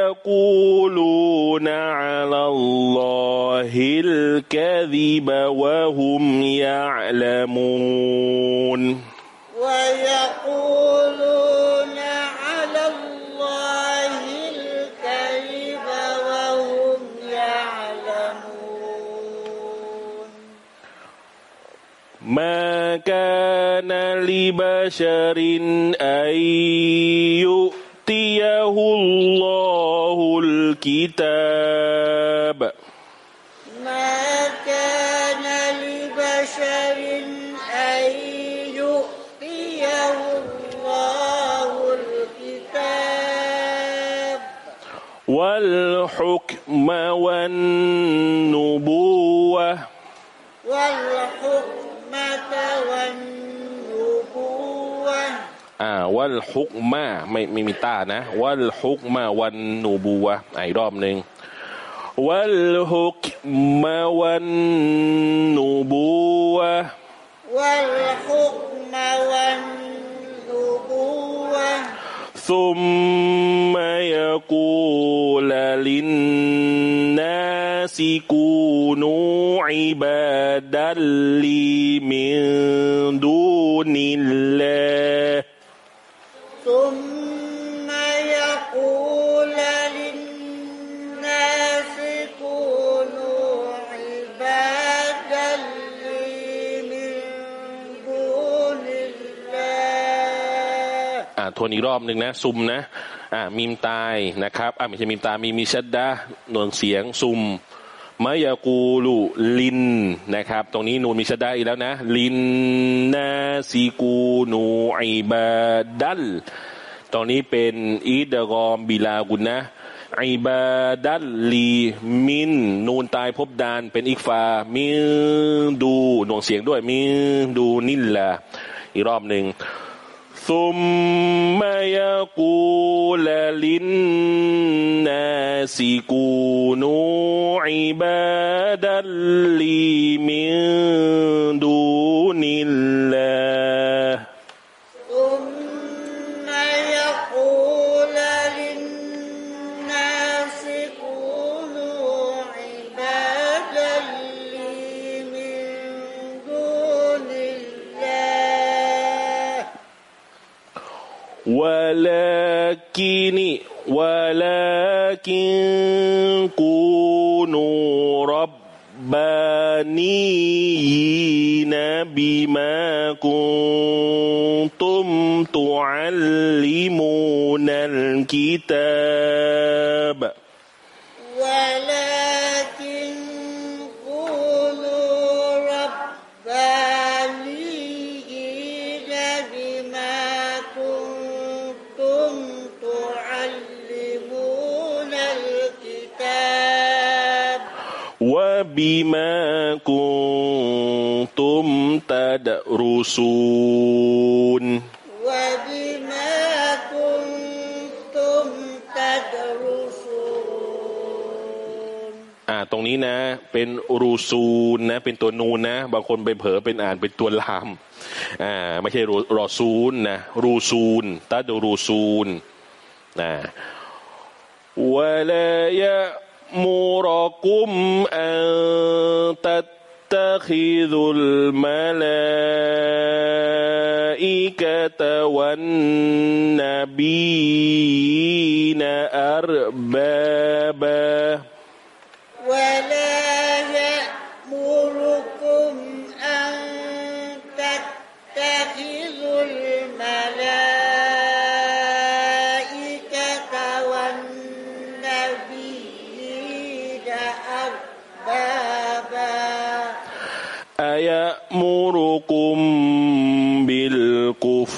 ويقولون على الله الكذب وهم يعلمون. ويقولون على الله الكذب وهم يعلمون. ما كان لبشر أن يؤتيه الله الكتاب. ما كان لبشر أن يؤتيه الله الكتاب. والحكم والنبوة. والحكمة والنبوة. อ่าวัลฮุกมาไม่ไม่มีตานะวัลฮุกมาวันนูบัวอ่ะอีกรอบหนึ่งวัลฮุกมาวันนูบัว والحكم والنبوة ثم يقول للناس كونوا عبادا لي من دون الله ทวนอีกรอบหนึ่งนะซุมนะอ่ามีมตายนะครับอ่าไม่ใช่มีมตายมีมีชัดดาหน่วงเสียงซุมมายากูลุลินนะครับ ตรงนี้นูนมีชัดดาอีกแล้วนะ ลินนาซีกูนูไอบาดัลตรงนี้เป็นอีดกอมบิลากุนนะไอบาดัลลีมิน นูนตายพบดานเป็นอิกฟามิดูหน่วงเสียงด้วยมิดูนิลละอีกรอบหนึ่ง ثم يقول للناس كونوا عبادا لي من دون ولكن ولكن كونوا ربانيين بما كنتم تعلمون الكتاب وبما كنتم تدرسون وبما كنتم تدرسون อ่า ตรงนี้นะ เป็นรูซูนนะ เป็นตัวนูนนะ บางคนไปเผลอเป็นอ่านเป็นตัวลาม อ่า ไม่ใช่รูรอซูนนะ รูซูนตาดูรูซูนนะ ولا يأمركم أن تتخذوا الملائكة والنبيين أربابا.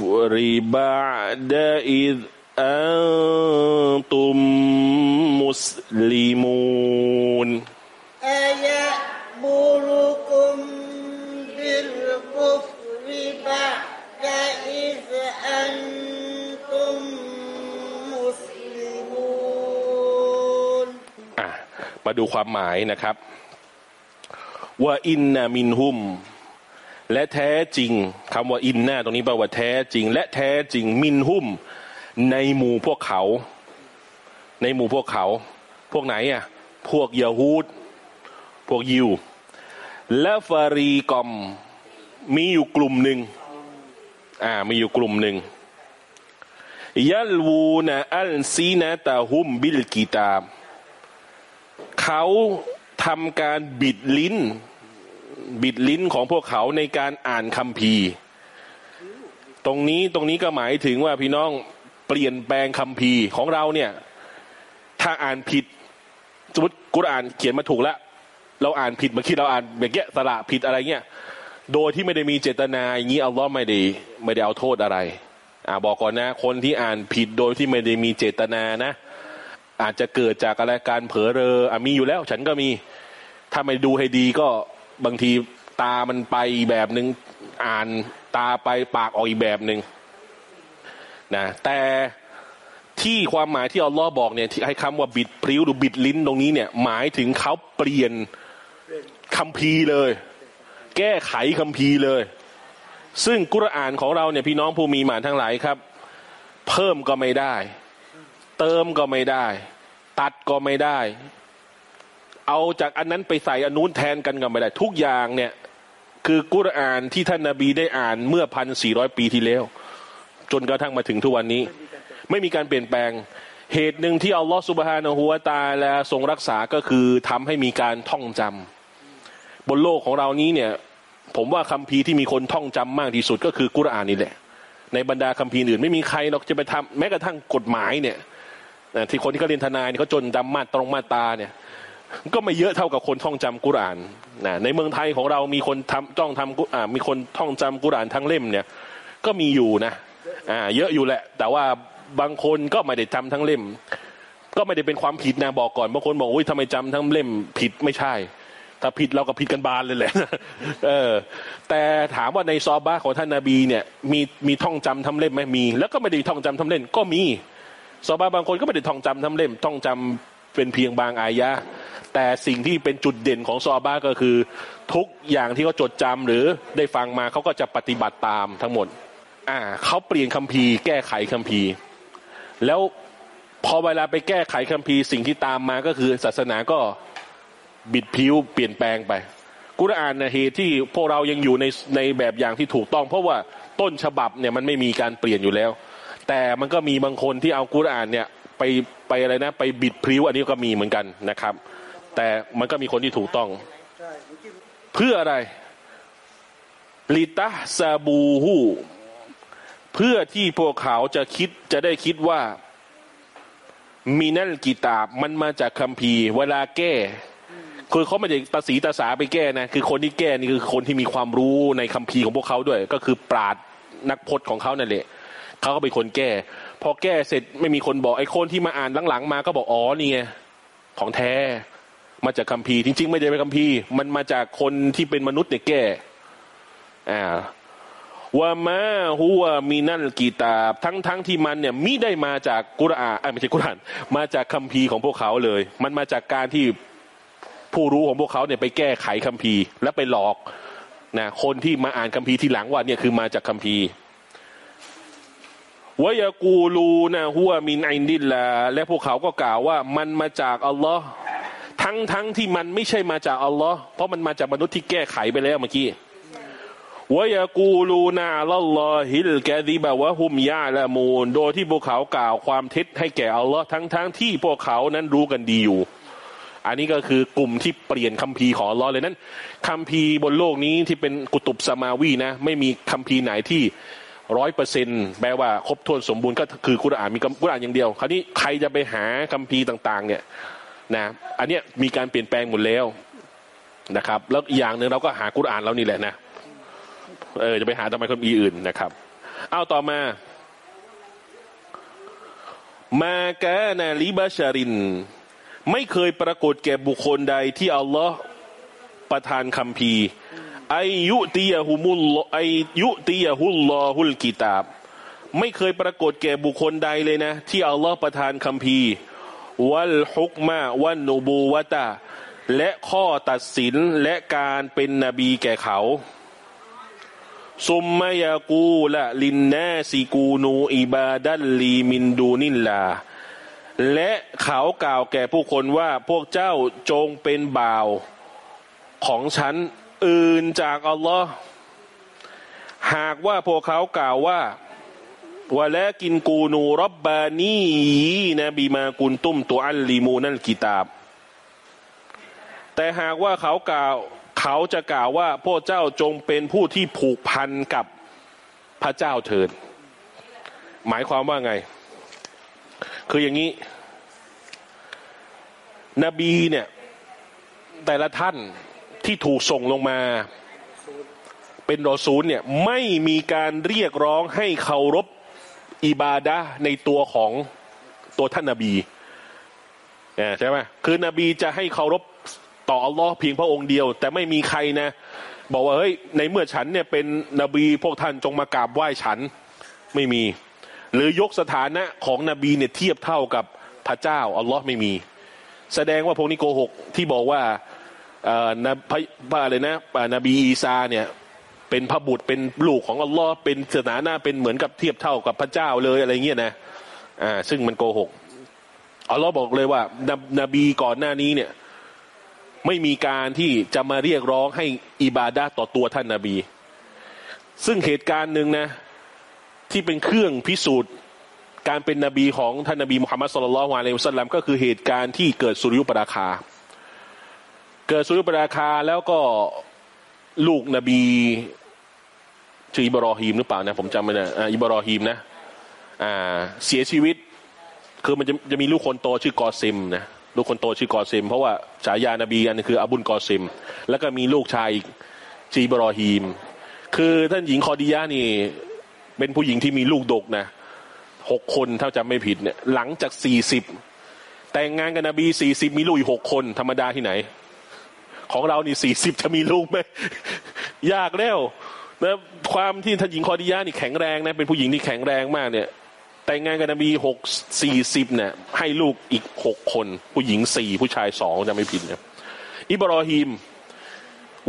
بالكفر بعد إذ أنتم مسلمون أيأمركم بالكفر بعد إذ أنتم مسلمون อ่ะมาดูความหมายนะครับ ว่าอินนามินหุม และแท้จริงคำว่าอินนาตรงนี้แปลว่าแท้จริง และแท้จริงมินหุมในหมู่พวกเขา ในหมู่พวกเขา พวกไหนอะพวกยาฮูดพวกยิว และฟารีกอมมีอยู่กลุ่มหนึ่งอ่ามีอยู่กลุ่มหนึ่งยัลวูนะอัลซีนะตาฮุมบิลกีตาบเขาทำการบิดลิ้น บิดลิ้นของพวกเขาในการอ่านคัมภีร์ ตรงนี้ตรงนี้ก็หมายถึงว่าพี่น้องเปลี่ยนแปลงคัมภีร์ของเราเนี่ย ถ้าอ่านผิดสมมติกุรอานเขียนมาถูกแล้ว เราอ่านผิดเมื่อกี้เราอ่านแบบเงี้ยสละผิดอะไรเงี้ยโดยที่ไม่ได้มีเจตนาอย่างนี้อัลลอฮ์ไม่ได้ไม่ได้เอาโทษอะไร อ่าบอกก่อนนะ คนที่อ่านผิดโดยที่ไม่ได้มีเจตนานะ อาจจะเกิดจากอะไรการเผลอเรออะมีอยู่แล้ว ฉันก็มี ถ้าไม่ดูให้ดีก็ บางทีตามันไปแบบหนึ่งอ่านตาไปปากออกอีกแบบหนึ่งนะแต่ที่ความหมายที่อัลลอฮ์บอกเนี่ยที่ให้คำว่าบิดพริ้วหรือบิดลิ้นตรงนี้เนี่ย หมายถึงเขาเปลี่ยนคัมภีร์เลย แก้ไขคัมภีร์เลย ซึ่งกุรอานของเราเนี่ยพี่น้องผู้มีหมานทั้งหลายครับ เพิ่มก็ไม่ได้ เติมก็ไม่ได้ ตัดก็ไม่ได้ เอาจากอันนั้นไปใส่อันนู้นแทนกันก็ไม่ได้ ทุกอย่างเนี่ยคือกุรอานที่ท่านนาบีได้อ่านเมื่อพันสี่ร้อยปีที่แล้ว จนกระทั่งมาถึงทุกวันนี้ ไม่มีการเปลี่ยนแปลง เหตุหนึ่งที่อัลลอฮฺสุบฮานะฮูวาตาและทรงรักษาก็คือทำให้มีการท่องจำบนโลกของเรานี้เนี่ย ผมว่าคัมภีร์ที่มีคนท่องจำมากที่สุดก็คือกุรอานนี่แหละ ในบรรดาคัมภีร์อื่น ไม่มีใครหรอกจะไปทำแม้กระทั่งกฎหมายเนี่ยที่คนที่เขาเรียนทนายเขาจนจำมาตรงมาตราเนี่ย ก็ไม่เยอะเท่ากับคนท่องจำกุรานนะในเมืองไทยของเรามีคนทำจ้องทำกุอ่ามีคนท่องจำกุรานทั้งเล่มเนี่ย ก็มีอยู่นะอ่าเยอะอยู่แหละ แต่ว่าบางคนก็ไม่ได้จำทั้งเล่ม ก็ไม่ได้เป็นความผิดนะบอกก่อนบางคนบอกอุ้ยทำไมจำทั้งเล่มผิดไม่ใช่ ถ้าผิดเราก็ผิดกันบานเลยแหละเออ แต่ถามว่าในซอบาของท่านนาบีเนี่ยมีมีท่องจำทำเล่มไหมมี แล้วก็ไม่ได้ท่องจำทำเล่มก็มีซอบาบางคนก็ไม่ได้ท่องจำทำเล่มท่องจำ เป็นเพียงบางอายะ แต่สิ่งที่เป็นจุดเด่นของซอบาก็คือ ทุกอย่างที่เขาจดจำหรือได้ฟังมาเขาก็จะปฏิบัติตามทั้งหมด อ่าเขาเปลี่ยนคัมภีร์แก้ไขคัมภีร์ แล้วพอเวลาไปแก้ไขคัมภีร์สิ่งที่ตามมาก็คือศาสนาก็บิดผิวเปลี่ยนแปลงไป กุรอานนะเหตุที่พวกเรายังอยู่ในในแบบอย่างที่ถูกต้อง เพราะว่าต้นฉบับเนี่ยมันไม่มีการเปลี่ยนอยู่แล้ว แต่มันก็มีบางคนที่เอากุรอานเนี่ย ไปไปอะไรนะ ไปบิดพริ้วอันนี้ก็มีเหมือนกันนะครับ แต่มันก็มีคนที่ถูกต้อง เพื่ออะไรลิตาซาบูฮูเพื่อที่พวกเขาจะคิดจะได้คิดว่ามีนั่นกีตาบมันมาจากคัมภีร์เวลาแก้ คือเขาไม่ได้ภาษีตาสาไปแก้นะ คือคนที่แก้นี่คือคนที่มีความรู้ในคัมภีร์ของพวกเขาด้วย ก็คือปราดนักพจน์ของเขานั่นแหละเขาก็เป็นคนแก้ พอแก้เสร็จไม่มีคนบอกไอ้คนที่มาอ่านหลังๆมาก็บอกอ๋อนี่ไงของแท้มาจากคัมภีร์จริง ๆ ไม่ได้เป็นคัมภีร์มันมาจากคนที่เป็นมนุษย์เนี่ยแก้อ่าว่ามาهو من الكتاب ทั้งทั้งที่มันเนี่ยมิได้มาจากกุรอานไม่ใช่กุรอานมาจากคัมภีร์ของพวกเขาเลย มันมาจากการที่ผู้รู้ของพวกเขาเนี่ยไปแก้ไขคัมภีร์ และไปหลอกนะคนที่มาอ่านคัมภีร์ทีหลังว่าเนี่ยคือมาจากคัมภีร์ ويقولون هو من عند الله และพวกเขาก็กล่าวว่ามันมาจากอัลลอฮ์ทั้งทั้งที่มันไม่ใช่มาจากอัลลอฮ์เพราะมันมาจากมนุษย์ที่แก้ไขไปแล้วเมื่อกี้วยากูลูนาลัลอฮิลแกดีบะวะฮุมยาละมูน โดยที่พวกเขากล่าวความเท็จให้แก่อัลลอฮ์ทั้งทั้งที่พวกเขานั้นรู้กันดีอยู่ อันนี้ก็คือกลุ่มที่เปลี่ยนคัมภีร์ของอัลลอฮ์เลยนั้นคัมภีร์บนโลกนี้ที่เป็นกุตุบสมาวีนะ ไม่มีคัมภีร์ไหนที่ ร้อยเปอร์เซ็นต์แปลว่าครบถ้วนสมบูรณ์ก็คือกุรอานมีกุรอานอย่างเดียว คราวนี้ใครจะไปหาคัมภีร์ต่าง ๆ เนี่ยนะอันเนี้ยมีการเปลี่ยนแปลงหมดแล้วนะครับ แล้วอีกอย่างหนึ่งเราก็หากุรอานแล้วนี่แหละนะเออจะไปหาทำไมคนมีอื่นนะครับเอาต่อมา มากานาลิบาชาริน ไม่เคยปรากฏแก่บุคคลใดที่อัลลอฮ์ประทานคำพีไอายุติยหุมุลไอยุติยหุลลอฮุลกิตาบ ไม่เคยปรากฏแก่บุคคลใดเลยนะ ที่อัลลอฮ์ประทานคำพีวัลฮุกมาวันนูบูวะตาและข้อตัดสินและการเป็นนบีแก่เขาซุมมายากูละลินนาซิกูนูอิบาดัลลีมินดูนินลา และเขากล่าวแก่ผู้คนว่าพวกเจ้าจงเป็นบ่าวของฉัน อื่นจากอัลลอฮ์หากว่าพวกเขากล่าวว่าวะและกินกูนูรับบานีนะบีมากุนตุ้มตัวอัลลีมูนั่นกิตาบ แต่หากว่าเขากล่าว เขาจะกล่าวว่าพวกเจ้าจงเป็นผู้ที่ผูกพันกับพระเจ้าเถิด หมายความว่าไง คืออย่างนี้ นบีเนี่ย แต่ละท่าน ที่ถูกส่งลงมา เป็นรอซูลเนี่ยไม่มีการเรียกร้องให้เคารพอิบาดะในตัวของตัวท่านนบีอ่าใช่ไหมคือนบีจะให้เคารพต่ออัลลอฮ์เพียงพระองค์เดียว แต่ไม่มีใครนะ บอกว่าเฮ้ยในเมื่อฉันเนี่ยเป็นนบีพวกท่านจงมากราบไหว้ฉันไม่มี หรือยกสถานะของนบีเนี่ยเทียบเท่ากับพระเจ้าอัลลอฮ์ไม่มี แสดงว่าพวกนี้โกหกที่บอกว่า นพระพระอะไรนะอ่านบีอีซาเนี่ยเป็นพระบุตรเป็นลูกของอัลลอฮ์เป็นสถานะเป็นเหมือนกับเทียบเท่ากับพระเจ้าเลยอะไรเงี้ยนะอ่าซึ่งมันโกหกอัลลอฮ์บอกเลยว่านนบีก่อนหน้านี้เนี่ย ไม่มีการที่จะมาเรียกร้องให้อิบาดาต่อตัวท่านนาบี ซึ่งเหตุการณ์หนึ่งนะ ที่เป็นเครื่องพิสูจน์การเป็นนบีของท่านนบีมุฮัมมัดสุลลัลลอฮุอะลัยฮิวะสัลลัมก็คือเหตุการณ์ที่เกิดสุริยุปราคา เกิดสุริยุปราคาแล้วก็ลูกนบีชื่ออิบรอฮีมหรือเปล่านะผมจำไม่ได้อิบรอฮีมนะอ่าเสียชีวิต คือมันจะจะมีลูกคนโตชื่อกอซิมนะลูกคนโตชื่อกอซิม เพราะว่าฉายานบีอันนงคืออบุลกอซิม แล้วก็มีลูกชายอีกชีบรอฮีม คือท่านหญิงคอดียะนี่ เป็นผู้หญิงที่มีลูกดกนะหกคนถ้าจำไม่ผิดเนี่ยหลังจากสี่สิบแต่งงานกับนบีสี่สิบมีลูกอีกหกคนธรรมดาที่ไหน ของเรานี่สี่สิบจะมีลูกไหมยากแล้วนะความที่ท่านหญิงคอดิยานี่แข็งแรงนะเป็นผู้หญิงที่แข็งแรงมากเนี่ย แต่งงานกับนบีหกสี่สิบเนี่ยให้ลูกอีกหกคน ผู้หญิงสี่ผู้ชายสองจะไม่ผิดเนี่ยอิบรอฮีม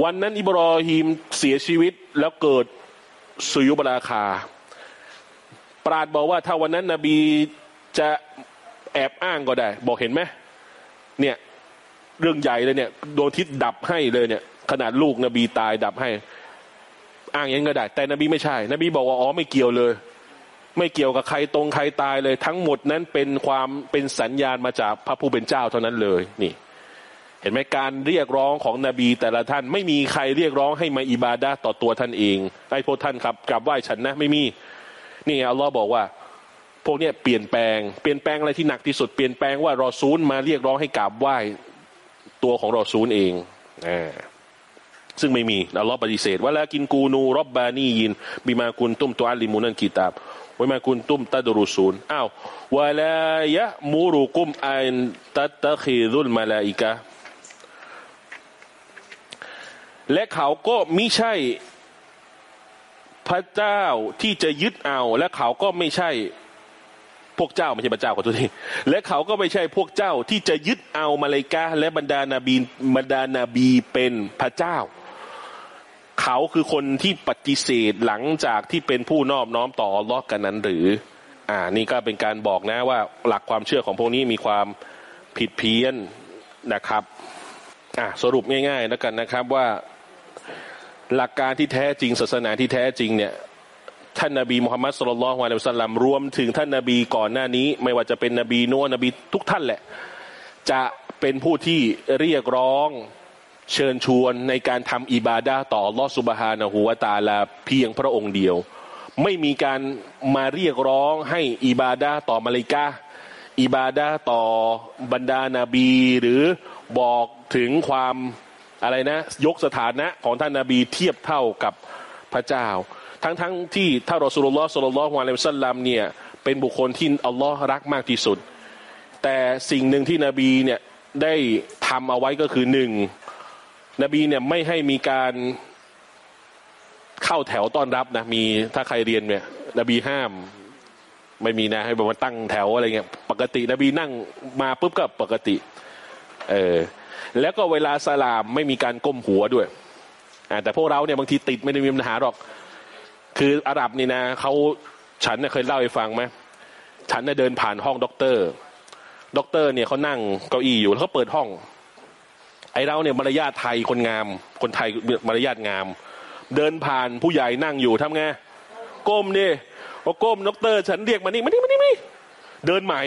วันนั้นอิบรอฮีมเสียชีวิตแล้วเกิดสุยุบราคา ปราดบอกว่าถ้าวันนั้นนบีจะแอบอ้างก็ได้ บอกเห็นไหมเนี่ย เรื่องใหญ่เลยเนี่ยโดนทิศดับให้เลยเนี่ย ขนาดลูกนบีตายดับให้ อ้างอยังนั้นก็ได้ แต่นบีไม่ใช่ นบีบอกว่าอ๋อไม่เกี่ยวเลย ไม่เกี่ยวกับใครตรงใครตายเลย ทั้งหมดนั้นเป็นความเป็นสัญญาณมาจากพระผู้เป็นเจ้าเท่านั้นเลยนี่ เห็นไหมการเรียกร้องของนบีแต่ละท่านไม่มีใครเรียกร้องให้มาอิบาดาต่อตัวท่านเองไอ้พวกท่านครับกราบไหว้ฉันนะไม่มีนี่อัลลอฮ์บอกว่าพวกเนี้ยเปลี่ยนแปลง เปลี่ยนแปลงอะไรที่หนักที่สุด เปลี่ยนแปลงว่ารอซูลมาเรียกร้องให้กราบไหว้ ตัวของรอซูลเองอ่าซึ่งไม่มีอัลลอฮ์ปฏิเสธว่าแล้วกินกูนูรบบานียินบิมากุนตุ้มตัวอัลลิมุนันกีตาบวมากุนตุ้มตัดรุซูลอ้าววะลายะมูรุกุมอันตัตตะคีดุลมาลาอิกะและเขาก็มิใช่พระเจ้าที่จะยึดเอา และเขาก็ไม่ใช่ พวกเจ้าไม่ใช่พระเจ้าขอโทษทีและเขาก็ไม่ใช่พวกเจ้าที่จะยึดเอามาเลกาและบรรดานาบีบรรดานาบีเป็นพระเจ้า เขาคือคนที่ปฏิเสธหลังจากที่เป็นผู้นอบน้อมต่อลอฮ์กันนั้นหรือ อ่านี่ก็เป็นการบอกนะว่าหลักความเชื่อของพวกนี้มีความผิดเพี้ยนนะครับอ่าสรุปง่ายๆแล้วกันนะครับว่าหลักการที่แท้จริงศาสนาที่แท้จริงเนี่ย ท่านนาบีมุฮัมมัดสุลลัลฮวาลัยฮิวะสัลลัมรวมถึงท่านนาบีก่อนหน้านี้ ไม่ว่าจะเป็นนบีโนนบีทุกท่านแหละ จะเป็นผู้ที่เรียกร้องเชิญชวนในการทำอิบาดาต่อลอสุบฮานะฮูวาตาลาเพียงพระองค์เดียว ไม่มีการมาเรียกร้องให้อิบาดาต่อมาลายกาอิบาดาต่อบรรดานาบีหรือบอกถึงความอะไรนะ ยกสถานะของท่านนาบีเทียบเท่ากับพระเจ้า ทั้งๆทที่ถ้ารอสุลลอฮ์สุลลัลลอฮุอะลัยฮิวะสัลลัมเนี่ยเป็นบุคคลที่อัลลอฮ์รักมากที่สุด แต่สิ่งหนึ่งที่นบีเนี่ยได้ทำเอาไว้ก็คือหนึ่งนบีเนี่ยไม่ให้มีการเข้าแถวต้อนรับนะมีถ้าใครเรียนเนี่ยนบีห้ามไม่มีนะให้แบบว่าตั้งแถวอะไรเงี้ยปกตินบีนั่งมาปุ๊บก็ปกติเออแล้วก็เวลาสลามไม่มีการก้มหัวด้วยอ่าแต่พวกเราเนี่ยบางทีติดไม่ได้มีปัญหาหรอก คืออาหรับนี่นะเขาฉันเนี่ยเคยเล่าให้ฟังไหมฉันเนี่ยเดินผ่านห้องด็อกเตอร์ด็อกเตอร์เนี่ยเขานั่งเก้าอี้อยู่แล้วเขาเปิดห้อง ไอเราเนี่ยมารยาทไทยคนงาม คนไทยมารยาทงาม เดินผ่านผู้ใหญ่นั่งอยู่ทำไงก้มดิพอก้มด็อกเตอร์ ฉันเรียกมานี่มานี่มานี่มาเดินใหม่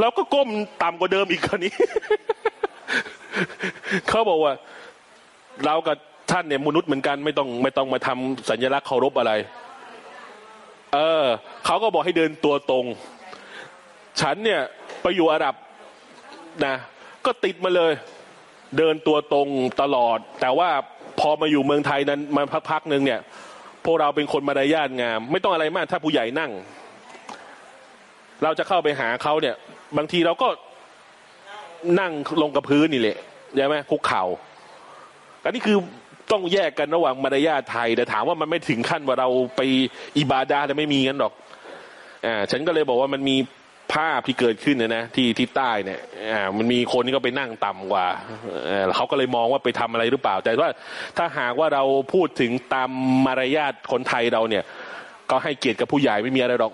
เราก็ก้มต่ำกว่าเดิมอีกคนนี้เขาบอกว่า เรากับ ท่านเนี่ยมนุษย์เหมือนกันไม่ต้องไม่ต้องมาทำสัญลักษณ์เคารพอะไร เออเขาก็บอกให้เดินตัวตรง ฉันเนี่ยไปอยู่อาหรับนะก็ติดมาเลย เดินตัวตรงตลอด แต่ว่าพอมาอยู่เมืองไทยนั้นมาพักๆหนึ่งเนี่ย พวกเราเป็นคนมารยาทงาม ไม่ต้องอะไรมากถ้าผู้ใหญ่นั่ง เราจะเข้าไปหาเขาเนี่ย บางทีเราก็นั่งลงกับพื้นนี่แหละใช่ไหมคุกเข่าอันนี้คือ ต้องแยกกันระหว่างมารยาทไทย แต่ถามว่ามันไม่ถึงขั้นว่าเราไปอิบาดาแต่ไม่มีงั้นหรอกอ่าฉันก็เลยบอกว่ามันมีภาพที่เกิดขึ้นเนยนะที่ที่ใต้เนี่ยอ่ามันมีคนที่ก็ไปนั่งต่ำกว่าเออเขาก็เลยมองว่าไปทำอะไรหรือเปล่า แต่ว่าถ้าหากว่าเราพูดถึงตามมารยาทคนไทยเราเนี่ย ก็ให้เกียรติกับผู้ใหญ่ไม่มีอะไรหรอก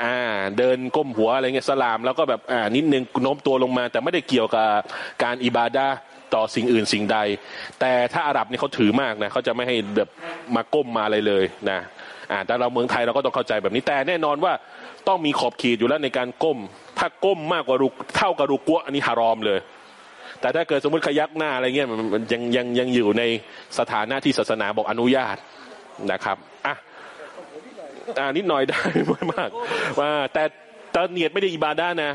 อ่าเดินก้มหัวอะไรเงี้ยสลาม แล้วก็แบบอ่านิดนึงโน้มตัวลงมา แต่ไม่ได้เกี่ยวกับการอิบาดา ต่อสิ่งอื่นสิ่งใด แต่ถ้าอาหรับนี่เขาถือมากนะเขาจะไม่ให้แบบมาก้มมาอะไรเลยนะอ่าแต่เราเมืองไทยเราก็ต้องเข้าใจแบบนี้แต่แน่นอนว่าต้องมีขอบเขตอยู่แล้วในการก้ม ถ้าก้มมากกว่ารุกเท่ากับรุกัวอันนี้ฮารอมเลย แต่ถ้าเกิดสมมติขยักหน้าอะไรเงี้ยมันยังยังยังอยู่ในสถานะที่ศาสนาบอกอนุญาตนะครับอะอ่านิดหน่อยได้ไม่มากว่าแต่แต่เนียดไม่ได้อิบาดานะ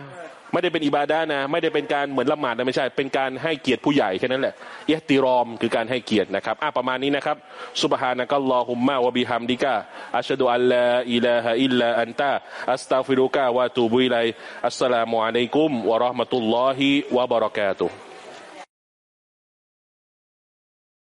ไม่ได้เป็นอิบาดานะ ไม่ได้เป็นการเหมือนละหมาดนะไม่ใช่ เป็นการให้เกียรติผู้ใหญ่แค่นั้นแหละเยติรอมคือการให้เกียรตินะครับอะประมาณนี้นะครับสุบฮานะกัลลอฮุมมะวะบิฮัมดิกะอัชฮะดุอัลลาอิลาฮะอิลลาอันตะอัสตัฟิรุกะวะตูบุอิลัยอัสสลามุอะลัยกุมวะราะห์มะตุลลอฮิวะบะเราะกาตุฮ์